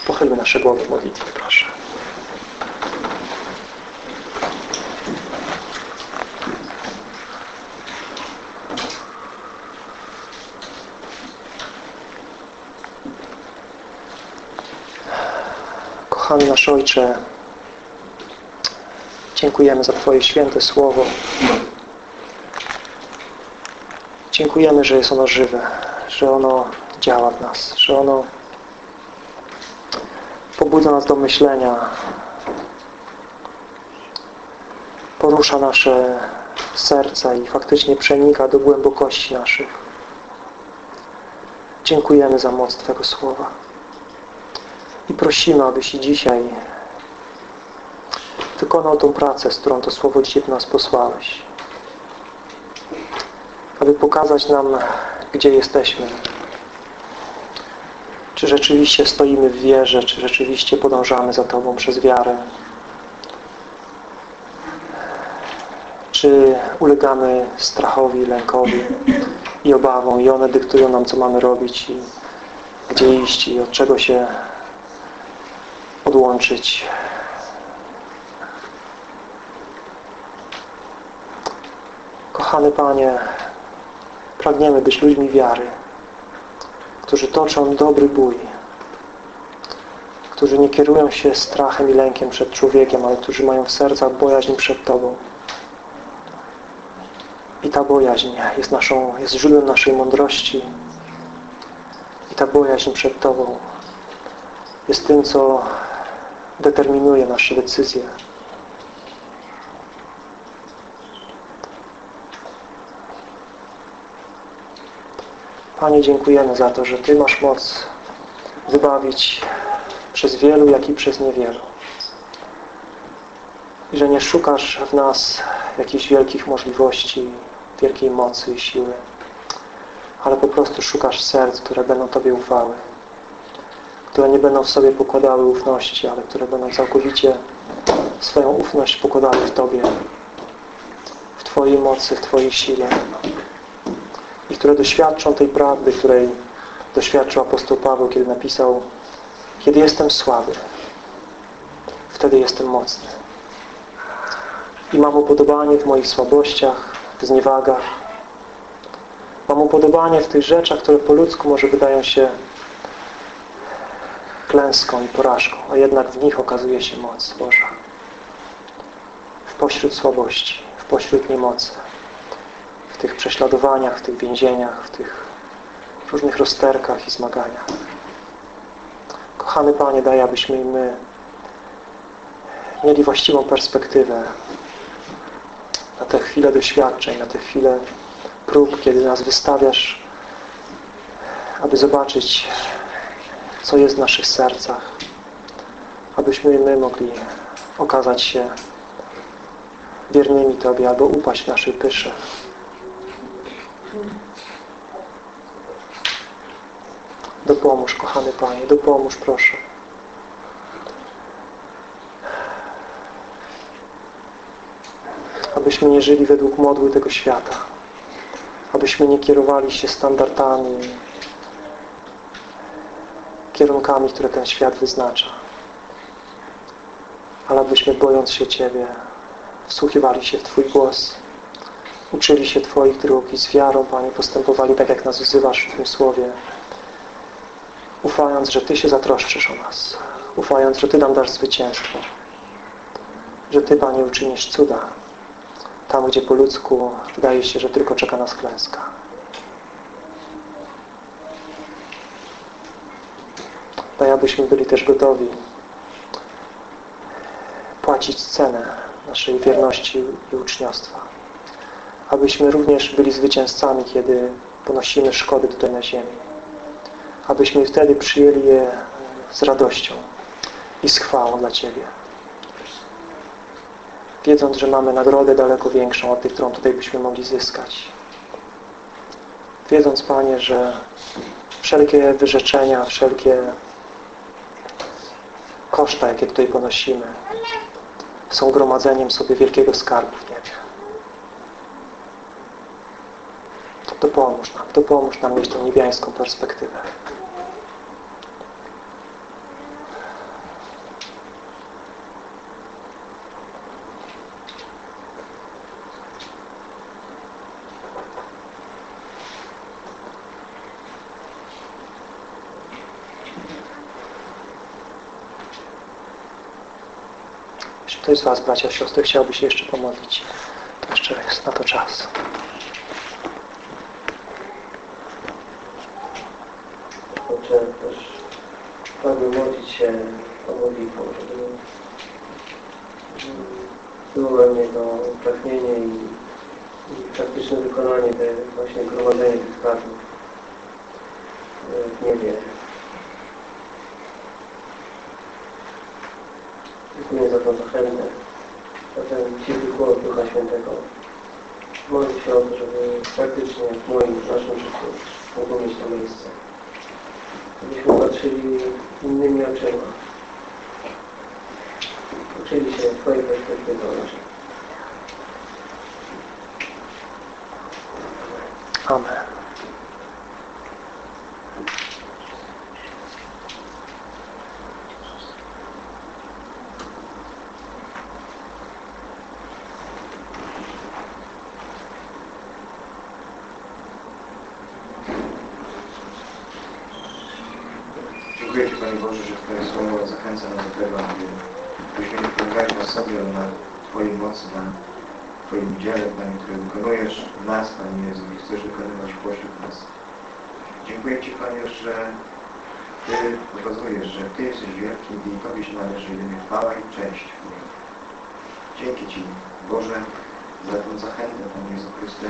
Speaker 1: Pochylmy nasze głowy w modlitwie, proszę. Kochany nasz Ojcze, dziękujemy za Twoje święte Słowo. Dziękujemy, że jest ono żywe, że ono działa w nas, że ono pobudza nas do myślenia, porusza nasze serca i faktycznie przenika do głębokości naszych. Dziękujemy za moc Twego Słowa. I prosimy, abyś i dzisiaj wykonał tą pracę, z którą to Słowo dzisiaj do nas posłałeś. Aby pokazać nam, gdzie jesteśmy. Czy rzeczywiście stoimy w wierze, czy rzeczywiście podążamy za Tobą przez wiarę. Czy ulegamy strachowi, lękowi i obawom i one dyktują nam, co mamy robić i gdzie iść i od czego się odłączyć. Kochany Panie, pragniemy być ludźmi wiary, którzy toczą dobry bój, którzy nie kierują się strachem i lękiem przed człowiekiem, ale którzy mają w sercach bojaźń przed Tobą. I ta bojaźń jest, naszą, jest źródłem naszej mądrości. I ta bojaźń przed Tobą jest tym, co determinuje nasze decyzje. Panie, dziękujemy za to, że Ty masz moc wybawić przez wielu, jak i przez niewielu. I że nie szukasz w nas jakichś wielkich możliwości, wielkiej mocy i siły, ale po prostu szukasz serc, które będą Tobie ufały, które nie będą w sobie pokładały ufności, ale które będą całkowicie swoją ufność pokładały w Tobie, w Twojej mocy, w Twojej sile które doświadczą tej prawdy, której doświadczył apostoł Paweł, kiedy napisał kiedy jestem słaby, wtedy jestem mocny. I mam upodobanie w moich słabościach, w zniewagach. Mam upodobanie w tych rzeczach, które po ludzku może wydają się klęską i porażką, a jednak w nich okazuje się moc Boża. W pośród słabości, w pośród niemocy, tych prześladowaniach, w tych więzieniach, w tych różnych rozterkach i zmaganiach. Kochany Panie, daj, abyśmy i my mieli właściwą perspektywę na te chwile doświadczeń, na te chwile prób, kiedy nas wystawiasz, aby zobaczyć, co jest w naszych sercach, abyśmy i my mogli okazać się wiernymi Tobie albo upaść w naszej pysze. Dopomóż, kochany Panie, dopomóż, proszę. Abyśmy nie żyli według modły tego świata. Abyśmy nie kierowali się standardami, kierunkami, które ten świat wyznacza. Ale abyśmy, bojąc się Ciebie, wsłuchiwali się w Twój głos, uczyli się Twoich dróg i z wiarą, Panie, postępowali tak, jak nas wzywasz w Twoim Słowie, ufając, że Ty się zatroszczysz o nas, ufając, że Ty nam dasz zwycięstwo, że Ty, Panie, uczynisz cuda tam, gdzie po ludzku wydaje się, że tylko czeka nas klęska. Daj, abyśmy byli też gotowi płacić cenę naszej wierności i uczniostwa. Abyśmy również byli zwycięzcami, kiedy ponosimy szkody tutaj na ziemi abyśmy wtedy przyjęli je z radością i z chwałą dla Ciebie. Wiedząc, że mamy nagrodę daleko większą od tej, którą tutaj byśmy mogli zyskać. Wiedząc, Panie, że wszelkie wyrzeczenia, wszelkie koszta, jakie tutaj ponosimy, są gromadzeniem sobie wielkiego skarbu w niebie. To pomóż nam, to pomóż nam mieć tą niebiańską perspektywę. Ktoś z Was, bracia, siostry, chciałby się jeszcze pomodlić, to jeszcze jest na to czas.
Speaker 2: Chcę też Panu modlić się o modlitwą, żeby było we mnie to pragnienie i, i praktyczne wykonanie, te właśnie gromadzenie tych skarbów w niebie. Tą zachętę, za ten ciepły głos Ducha Świętego. Modlę się o to, żeby praktycznie w moim, w naszym życiu mogło mieć to miejsce byśmy patrzyli innymi oczyma. Uczyli się Twojej perspektywy o naszej.
Speaker 1: Amen.
Speaker 3: Dziękuję Ci Panie Boże, że Twoje słowo zachęca nas do tego, aby byśmy nie polegali na sobie, ale na Twojej mocy, na Twoim dziele, Panie, które wykonujesz w nas, Panie Jezu, i chcesz wykonywać pośród nas. Dziękuję Ci, Panie, że Ty pokazujesz, że Ty jesteś wielkim i Tobie się należy jedynie chwała i cześć. Boże. Dzięki Ci, Boże, za tę zachętę, Panie Jezu Chryste,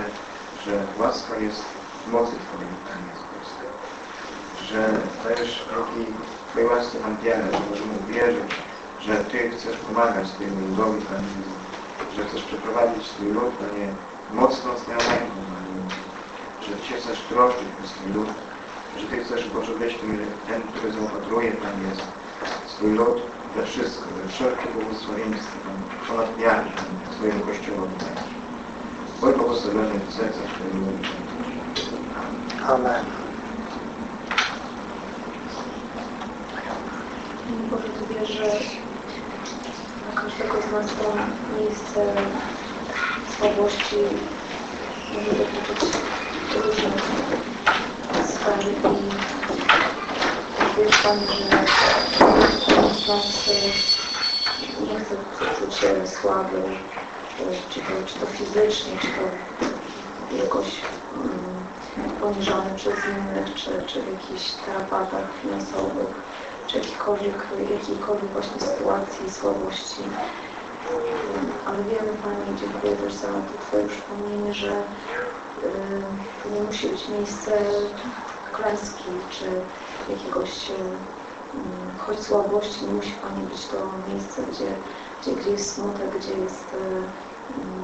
Speaker 3: że łaska jest w mocy Twojej, Panie Jezu Chryste że dajesz drogi Twojej łasce nam wiarę, że możemy wierzyć, że Ty chcesz pomagać swojemu ludowi, Panie Jezu, że chcesz przeprowadzić swój lud, Panie, mocno z ręką, Panie Jezu, że Ty się chcesz troszczyć o swój lud, że Ty chcesz, Boże, być tym, ten, który zaopatruje, Panie Jezu, swój lud we wszystko, we wszelkie błogosławieństwo, Panie, ponad miarę, swojemu Kościołowi, Panie. Bądź błogosławiony w sercach Twojego ludu.
Speaker 1: Amen.
Speaker 4: Boże, Ty wiesz, że dla każdego z nas to miejsce słabości może dotyczyć różnych sfer i Pan, że nas nie chce czuć się słaby, czy to, czy to fizycznie, czy to jakoś mm, poniżony przez innych, czy, czy w jakichś tarapatach finansowych czy jakiejkolwiek, jakiejkolwiek właśnie sytuacji słabości. Ale wiemy Pani, dziękuję też za to Twoje przypomnienie, że y, nie musi być miejsce klęski, czy jakiegoś y, choć słabości, nie musi Pani być to miejsce, gdzie, gdzie, gdzie jest smutek, gdzie jest y,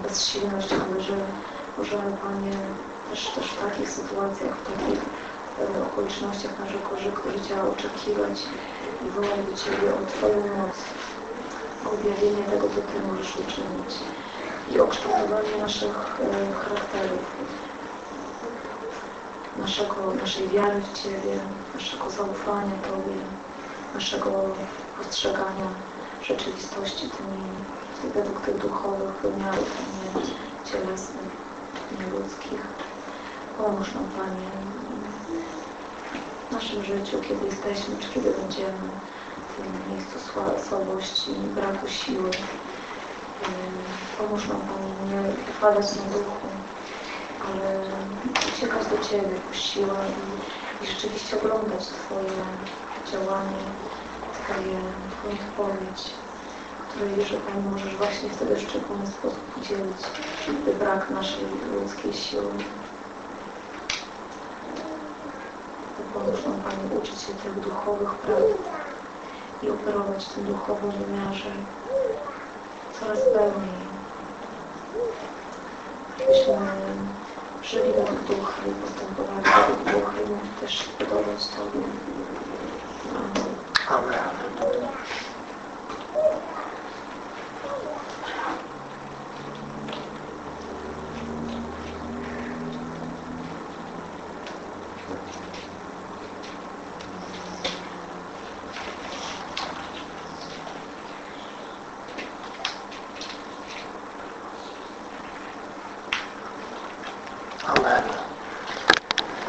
Speaker 4: bezsilność, ale że możemy Panie też, też w takich sytuacjach, w takich e, okolicznościach naszego ży- życia oczekiwać i wołać do Ciebie o Twoją moc, objawienie tego, co Ty możesz uczynić i o kształtowanie naszych e, charakterów, naszego, naszej wiary w Ciebie, naszego zaufania Tobie, naszego postrzegania rzeczywistości tymi, według tych duchowych wymiarów, nie cielesnych, nieludzkich. Pomóż nam, Panie, w naszym życiu, kiedy jesteśmy, czy kiedy będziemy w tym miejscu sła- słabości, braku siły. Ym, Pomóż nam, Panie, nie upadać na duchu, ale uciekać do Ciebie po siłę i, i rzeczywiście oglądać Twoje działanie, Twoje, Twoją odpowiedź, której że Panie możesz właśnie wtedy w szczególny sposób udzielić, gdy brak naszej ludzkiej siły. Pomóż nam Panie uczyć się tych duchowych praw i operować w tym duchowym wymiarze coraz pełniej. Byśmy żyli według ducha i postępowali według ducha i mógł też podobać Tobie. Amen.
Speaker 1: Amen. Amen.